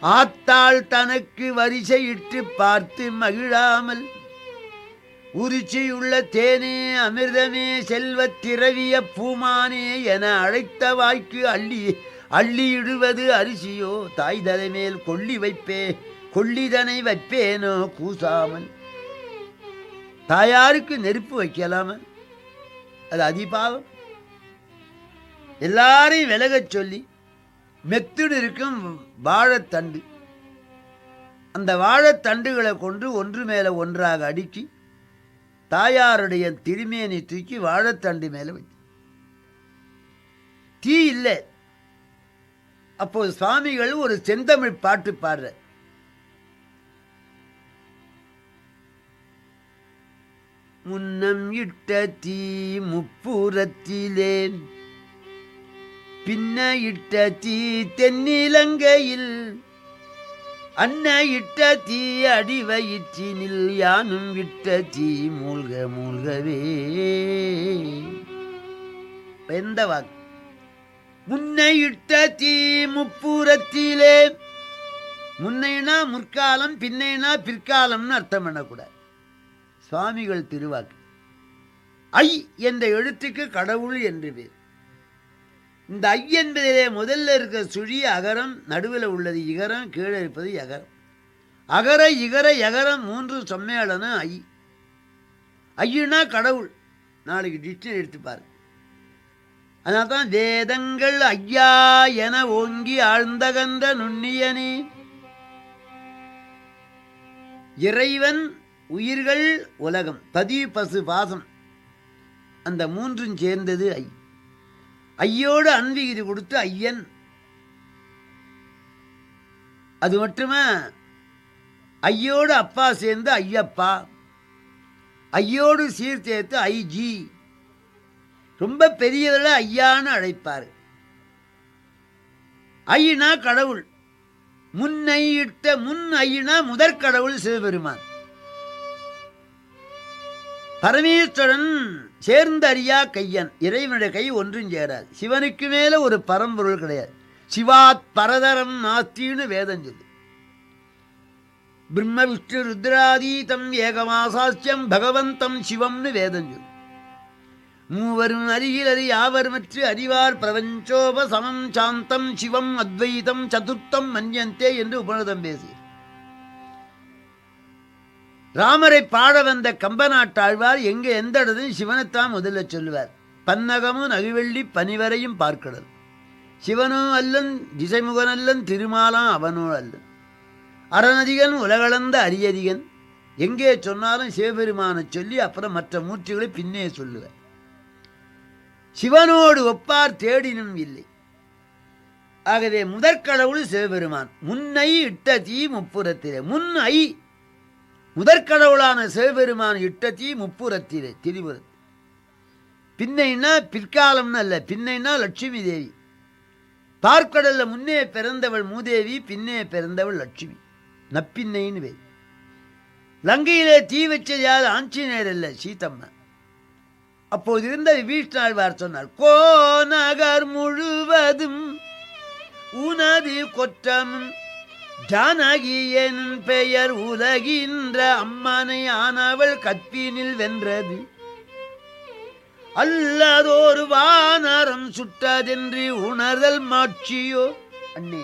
ஆத்தாள் தனக்கு வரிசையிட்டு பார்த்து மகிழாமல் உரிச்சியுள்ள தேனே அமிர்தமே செல்வத்திரவிய பூமானே என அழைத்த வாய்க்கு அள்ளி அள்ளியிடுவது அரிசியோ தாய் தலைமேல் கொள்ளி வைப்பே கொள்ளிதனை வைப்பேனோ கூசாமல். தாயாருக்கு நெருப்பு வைக்கலாம? அது அதிபாவம். எல்லாரையும் விலகச் சொல்லி மெத்துடு இருக்கும் வாழைத்தண்டு. அந்த வாழைத்தண்டுகளை கொண்டு ஒன்று மேலே ஒன்றாக அடுக்கி தாயாருடைய திருமேனி தூக்கி வாழைத்தண்டு மேலே வச்சு தீ இல்லை. அப்போது சுவாமிகள் ஒரு செந்தமிழ் பாட்டு பாடுற முன்னம் இட்ட தீ முப்புறத்திலேன் பின்ன இட்ட தீ தென்னிலங்கையில் அன்ன இட்ட தீ அடி அடிவயிற்றினில் யானும் விட்ட தீ மூழ்க மூழ்கவே. எந்த வாக்கு? முன்னை இட்ட தீ முப்புறத்திலே முன்னைனா முற்காலம் பின்னைனா பிற்காலம்னு அர்த்தம் பண்ணக்கூடாது. சுவாமிகள் திருவாக்கு. ஐ என்ற எழுத்துக்கு கடவுள் என்று பேர். இந்த ஐ என்பதிலே முதல்ல இருக்கிற சுழி அகரம் நடுவில் உள்ளது இகரம் கீழே இருப்பது எகரம் அகர இகர யகரம் மூன்று சம்மேளனம் ஐ. ஐயுனா கடவுள். நாளைக்கு டிக்ஷனரி எடுத்துப்பார் அதனால தான் வேதங்கள் ஐயா என ஓங்கி ஆழ்ந்தகந்த நுண்ணியனே. இறைவன் உயிர்கள் உலகம். பதி பசு பாசம். அந்த மூன்றும் சேர்ந்தது ஐ. ஐயோடு அன்விகிதி கொடுத்து ஐயன். அது மட்டுமா? ஐயோடு அப்பா சேர்ந்து ஐயப்பா. ஐயோடு சீர் சேர்த்து ஐஜி. ரொம்ப பெரியதில் ஐயான்னு அழைப்பார். ஐயனா கடவுள். முன்னை இட்ட முன் ஐயனா முதற் கடவுள் சிவபெருமான். பரமேஸ்வரன் சேர்ந்தறியா கையன் இறைவனுடைய கை ஒன்றும் சேராது. சிவனுக்கு மேலே ஒரு பரம்பொருள் கிடையாது. சிவாத் பரதரம் நாஸ்தின்னு வேதம் சொல்லு பிரம்ம விஷ்ணு ருத்ராதீதம் ஏகமாசாஸ்யம் பகவந்தம் சிவம்னு வேதம் சொல்லு மூவரும் அருகில் அறி யாவருமற்று அறிவார் பிரபஞ்சோப சமம் சாந்தம் சிவம் அத்வைதம் சதுர்த்தம் மன்யந்தே என்று உபநதம் பேசுகிறார் ராமரை பாட வந்த கம்பநாட்டாழ்வார் எங்க எந்த இடத்தையும் சிவனைத்தான் முதல்ல சொல்லுவார். பன்னகமும் நகுவெள்ளி பனிவரையும் பார்க்கடல் சிவனும் அல்லன் திசைமுகன் அல்லன் திருமாலாம் அவனோ அல்லன். அறநதிகன் உலகளந்த அரியதிகன். எங்கே சொன்னாலும் சிவபெருமானை சொல்லி அப்புறம் மற்ற மூர்த்திகளை பின்னே சொல்லுவார் சிவனோடு ஒப்பார் தேடினும் இல்லை. ஆகவே முதற்கடவுள் சிவபெருமான். முன்னை இட்ட தீ முப்புறத்திலே முன் ஐ முதற்கடவுளான சிவபெருமான் இட்ட தீ முப்புறத்திலே திரிபுரம். பின்னைன்னா பிற்காலம்னு அல்ல பின்னைன்னா லட்சுமி தேவி. பார்க்கடல்ல முன்னே பிறந்தவள் மூதேவி பின்னே பிறந்தவள் லட்சுமி. நப்பின்னைன்னு பேர். லங்கையிலே தீ வச்சது யார் ஆஞ்சநேயர் அல்ல சீத்தம்மா அப்போது இருந்த வீஷ்ணாழ்வார் சொன்னார் கோநகர் முழுவதும் உனது கொற்றமும் ஜானகியன் பெயர் உலகின்ற அம்மனை ஆனவள் கற்பினில் வென்றது. அல்லதோரு வானரம் சுட்டதென்று உணர்தல் மாட்சியோ? அண்ணே.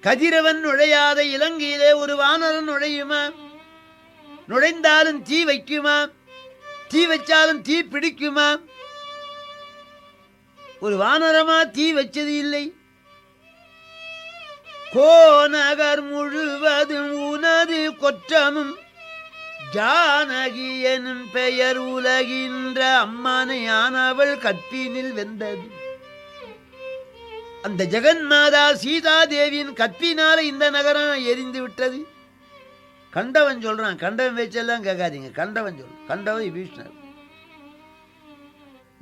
கதிரவன் நுழையாத இலங்கையிலே ஒரு வானரன் நுழையுமா? நுழைந்தாலும் தீ வைக்குமா? தீ வச்சாலும் தீ பிடிக்குமா? ஒரு வானரமா தீ வச்சது இல்லை. கோநகர் முழுவதும் உனது கொற்றமும் ஜானகி எனும் பெயர் உலகின்ற அம்மானையானவள் கற்பினில் வெந்தது அந்த ஜெகன்மாதா சீதா தேவியின் கற்பினால இந்த நகரம் எரிந்து விட்டது. கண்டவன் சொல்றான் கண்டவன் பேச்செல்லாம் கேட்காதீங்க. கண்டவன் சொல் கண்டவன் விபீஷ்ணர்.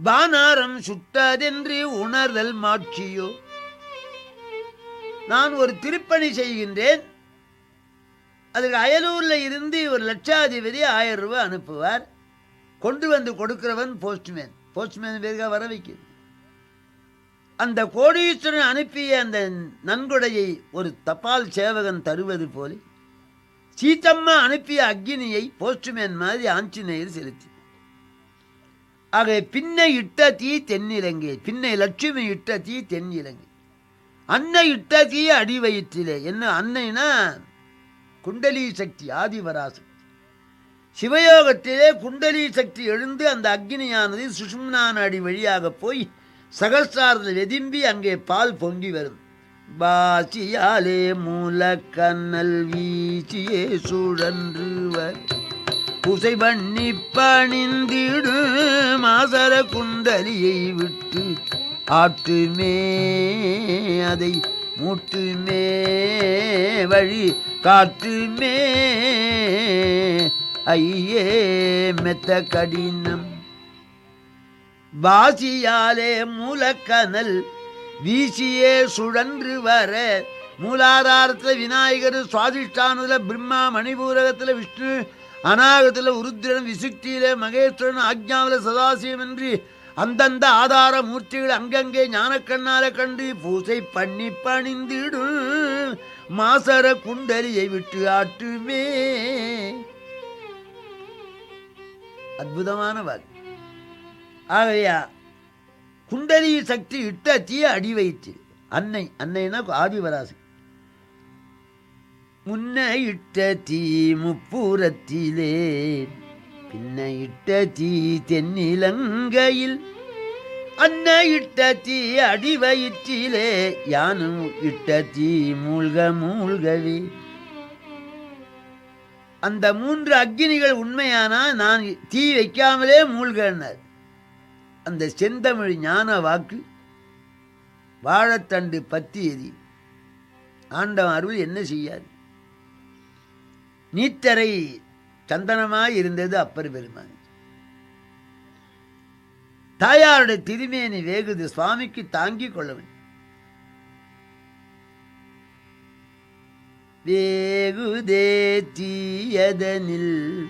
பானாரம் சுட்டதென்று உணர்தல் மாட்சியோ? நான் ஒரு திருப்பணி செய்கின்றேன். அதுக்கு அயலூரில் இருந்து ஒரு லட்சாதிபதி ஆயிரம் ரூபாய் அனுப்புவார். கொண்டு வந்து கொடுக்கிறவன் போஸ்ட்மேன் போஸ்ட்மேன் பேருக்கா வர வைக்கிறது. அந்த கோடீஸ்வரன் அனுப்பிய அந்த நன்கொடையை ஒரு தபால் சேவகன் தருவது போல சீத்தம்மா அனுப்பிய அக்னியை போஸ்ட்மேன் மாதிரி ஆஞ்சநேயர் செலுத்தி. ஆக பின்னை இட்ட தீ தென்னிலங்கை பின்னை லட்சுமி இட்ட தீ தென்னிலங்கை. அன்னை இட்ட அடி வயிற்றிலே என்ன அன்னைனா? குண்டலி சக்தி ஆதிவராசக்தி சிவயோகத்திலே குண்டலி சக்தி எழுந்து அந்த அக்னியானது சுஷும்னான அடி வழியாக போய் சகஸ்ராரத்தில் வெதிம்பி அங்கே பால் பொங்கி வரும் பாசியாலே கண்ணல் வீச்சியே சுழன்றுவர். புசை பண்ணி பணிந்திடு மாசர குண்டலியை விட்டு ஆற்றுமே அதை மூட்டுமே வழி காற்றுமே. ஐயே மெத்த கடினம். வாசியாலே மூலக்கனல் வீசியே சுழன்று வர. மூலாதாரத்தில் விநாயகர் சுவாதிஷ்டானத்தில் பிரம்மா மணிபூரகத்தில் விஷ்ணு அநாகத்தில் உருத்திரன் விசுக்தியில மகேஸ்வரன் ஆக்ஞாவில் சதாசிவம் என்று அந்தந்த ஆதார மூர்த்திகள் அங்கங்கே ஞானக்கண்ணால கண்டு பூசை பண்ணி பணிந்திடு. மாசர குண்டலியை விட்டு ஆட்டுமே. அற்புதமான வாக்கு. ஆகையா குண்டலி சக்தி இட்டத்திய அடி வயிற்று அன்னை அன்னைனா ஆதிவராசி. முன்ன இட்ட தீ முப்புறத்திலே பின்ன இட்ட தீ தென்னிலங்கையில் அன்ன இட்ட தீ அடி வயிற்றிலே யானும் இட்ட தீ மூழ்க மூழ்கவே. அந்த மூன்று அக்னிகள் உண்மையானா நான் தீ வைக்காமலே மூழ்கனர். அந்த செந்தமிழ் ஞான வாக்கு வாழைத்தண்டு பத்தி எரி ஆண்டவன் அருள் என்ன செய்யாது? நீத்தரை சந்தனமாய் இருந்தது அப்பர் பெருமான். தாயாருடைய திருமேனி வேகுது சுவாமிக்கு தாங்கிக் கொள்ள வேண்டும். வேகுதே தீயதனில்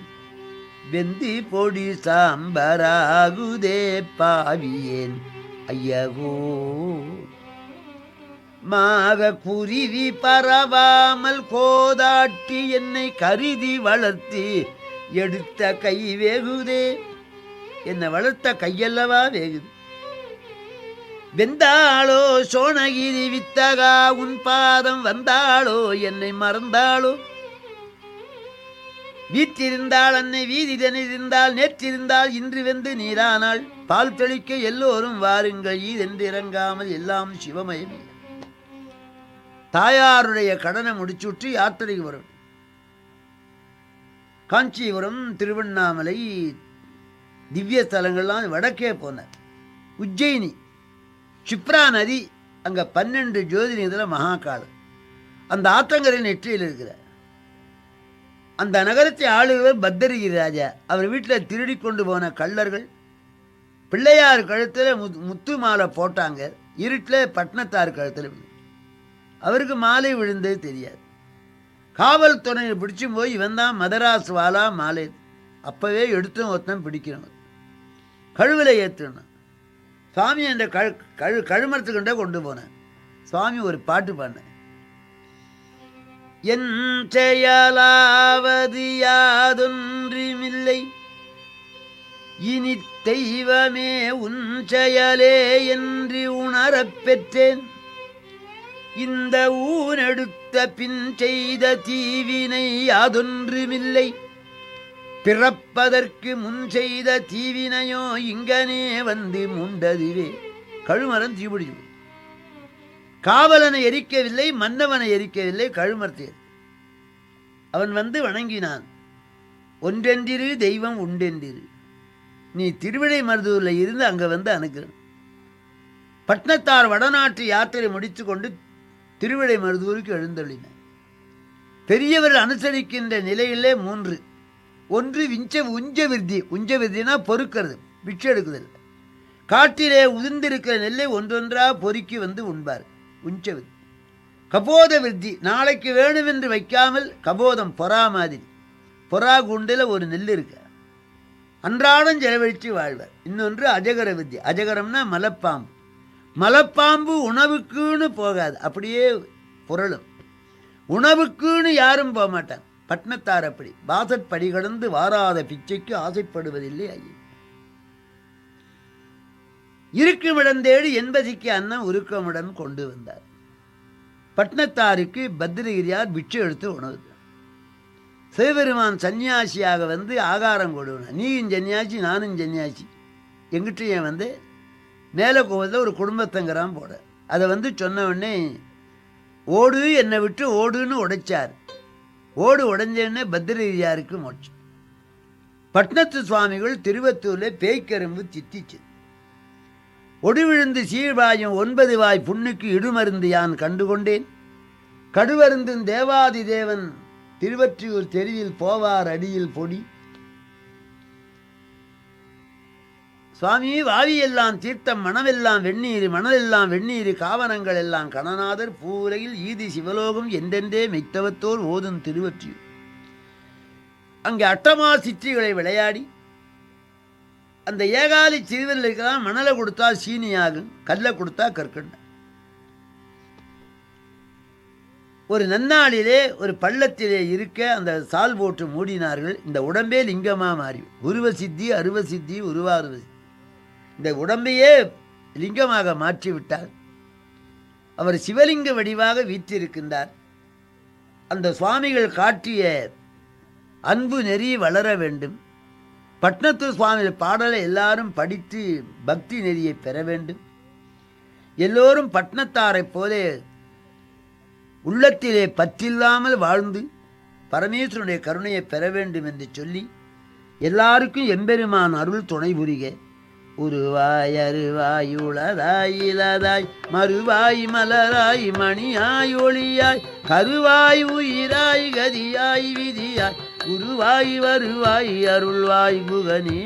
வெந்தி பொடி சாம்பராகுதே பாவியேன். ஐயகோ. மாத குருவி பரவாமல் கோதாட்டி என்னை கருதி வளர்த்தி எடுத்த கை வேகுதே. என்னை வளர்த்த கையல்லவா வேகுது. வெந்தாளோ சோனகிரி வித்தகா உன் பாதம் வந்தாளோ என்னை மறந்தாளோ? வீற்றிருந்தாள் அன்னை வீதிதனிருந்தால் நேற்றிருந்தால் இன்று வெந்து நீரானாள். பால் தெளிக்க எல்லோரும் வாருங்கள் ஈதென்றிறங்காமல் எல்லாம் சிவமயமே. தாயாருடைய கடனை முடிச்சுட்டு யாத்திரைக்கு வரும். காஞ்சிபுரம் திருவண்ணாமலை திவ்ய ஸ்தலங்கள்லாம் வடக்கே போனார். உஜ்ஜயினி சிப்ரா நதி அங்கே பன்னெண்டு ஜோதிலிங்கத்தில் மகாகாலம். அந்த ஆற்றங்கரை நெற்றியில் இருக்கிறார். அந்த நகரத்தை ஆளுகிறவர் பத்தரிகி ராஜா. அவர் வீட்டில் திருடி கொண்டு போன கள்ளர்கள் பிள்ளையார் கழுத்தில் முத் முத்து மாலை போட்டாங்க. இருட்டில் பட்னத்தார் கழுத்தில் அவருக்கு மாலை விழுந்தே தெரியாது. காவல்துறையை பிடிச்சும் போய் இவன் தான் மதராஸ் வாலா மாலை. அப்போவே எடுத்தும் ஒருத்தன் பிடிக்கணும் கழுவில் ஏற்றணும் சுவாமி என்ற கழு கழு கழுமரத்துக்கிட்ட கொண்டு போனேன். சுவாமி ஒரு பாட்டு பாடினேன் என் செயலாவது யாதொன்றுமில்லை. இனி தெய்வமே உன் செயலே என்று உணரப் பெற்றேன். இந்த ஊனெடுத்த பின் செய்த தீவினை யாதொன்றுமில்லை பிறப்பதற்கு முன் செய்த தீவினையோ இங்கனே வந்து முண்டதுவே. கழுமரம் தீபிடிச்சு காவலனை எரிக்கவில்லை மன்னவனை எரிக்கவில்லை கழுமரத்தை அவன் வந்து வணங்கினான். ஒன்றென்றிரு தெய்வம் உண்டென்றிரு. நீ திருவிடை மருதூரில் இருந்து அங்கே வந்து அனுக்கிறன். பட்னத்தார் வடநாட்டு யாத்திரை முடித்துக்கொண்டு திருவிடை மருதூருக்கு எழுந்தொழினார் பெரியவர் அனுசரிக்கின்ற நிலையிலே மூன்று. ஒன்று விஞ்ச உஞ்ச விருத்தி. உஞ்ச விருத்தினா பொறுக்கிறது பிச்சை எடுக்குதல். காட்டிலே உதிர்ந்திருக்கிற நெல்லை ஒன்றொன்றா பொறுக்கி வந்து உண்பார். உஞ்ச விருத்தி. கபோத விருத்தி. நாளைக்கு வேணுமென்று வைக்காமல் கபோதம் பொறா மாதிரி. பொறா குண்டில் ஒரு நெல் இருக்கு. அன்றாடம் செலவழித்து வாழ்வர். இன்னொன்று அஜகர விருத்தி. அஜகரம்னா மலப்பாம்பு. மலப்பாம்பு உணவுக்குன்னு போகாது. அப்படியே புரளும். உணவுக்குன்னு யாரும் போக மாட்டாங்க பட்னத்தார் அப்படி வாசற்படி கடந்து வாராத பிச்சைக்கு ஆசைப்படுவதில்லை ஐயன் இருக்குமிடம் தேடி என்பதிக்கு அண்ணன் உருக்கமுடன் கொண்டு வந்தார். பட்னத்தாருக்கு பத்ரகிரியார் பிச்சை எடுத்து உணவு சிவபெருமான் சன்னியாசியாக வந்து ஆகாரம் கொடுவன. நீயும் சன்னியாசி நானும் சன்னியாசி எங்கிட்டையும் வந்து மேலே ஒரு குடும்பத்தங்கிறான் போட அதை வந்து சொன்ன உடனே ஓடு என்னை விட்டு ஓடுன்னு உடைச்சார். ஓடு உடைஞ்சேன்னே பத்ரகிரியாருக்கு மோட்சம். பட்னத்து சுவாமிகள் திருவத்தூரில் பேய்க்கரும்பு சித்திச்சு. ஒடுவிழுந்து சீழ்வாயும் ஒன்பது வாய் புண்ணுக்கு இடுமருந்து யான் கண்டுகொண்டேன். கடுவருந்தும் தேவாதி தேவன் திருவற்றியூர் தெருவில் போவார் அடியில் பொடி. சுவாமி வாவியெல்லாம் தீர்த்தம் மனமெல்லாம் வெந்நீர் மணலெல்லாம் வெந்நீர் காவனங்கள் எல்லாம் கணநாதர் பூரையில் ஈதி சிவலோகம் எந்தெந்தே மெய்த்தவத்தோர் ஓதும் திருவற்றியூர் அங்கே அட்டமா சிற்றிகளை விளையாடி அந்த ஏகாலி சிறுவர்களுக்கெல்லாம் மணலை கொடுத்தா சீனியாகும் கல்லை கொடுத்தா கற்கண்ட ஒரு நன்னாளிலே ஒரு பள்ளத்திலே இருக்க அந்த சால் போட்டு மூடினார்கள் இந்த உடம்பே லிங்கமாக மாறி உருவ சித்தி அருவ சித்தி உருவாருவ சித்தி. இந்த உடம்பையே லிங்கமாக மாற்றி விட்டார் அவர் சிவலிங்க வடிவாக வீற்றிருக்கின்றார். அந்த சுவாமிகள் காட்டிய அன்பு நெறி வளர வேண்டும். பட்னத்து சுவாமி பாடலை எல்லாரும் படித்து பக்தி நெறியை பெற வேண்டும். எல்லோரும் பட்னத்தாரைப் போலே உள்ளத்திலே பற்றில்லாமல் வாழ்ந்து பரமேஸ்வரனுடைய கருணையை பெற வேண்டும் என்று சொல்லி எல்லாருக்கும் எம்பெருமான் அருள் துணை புரிக. உருவாய் அருவாய் உளதாய் இலதாய் மறுவாய் மலராய் மணியாய் ஒளியாய் கருவாய் உயிராய் கதியாய் விதியாய் குருவாய் வருவாய் அருள்வாய் புகனே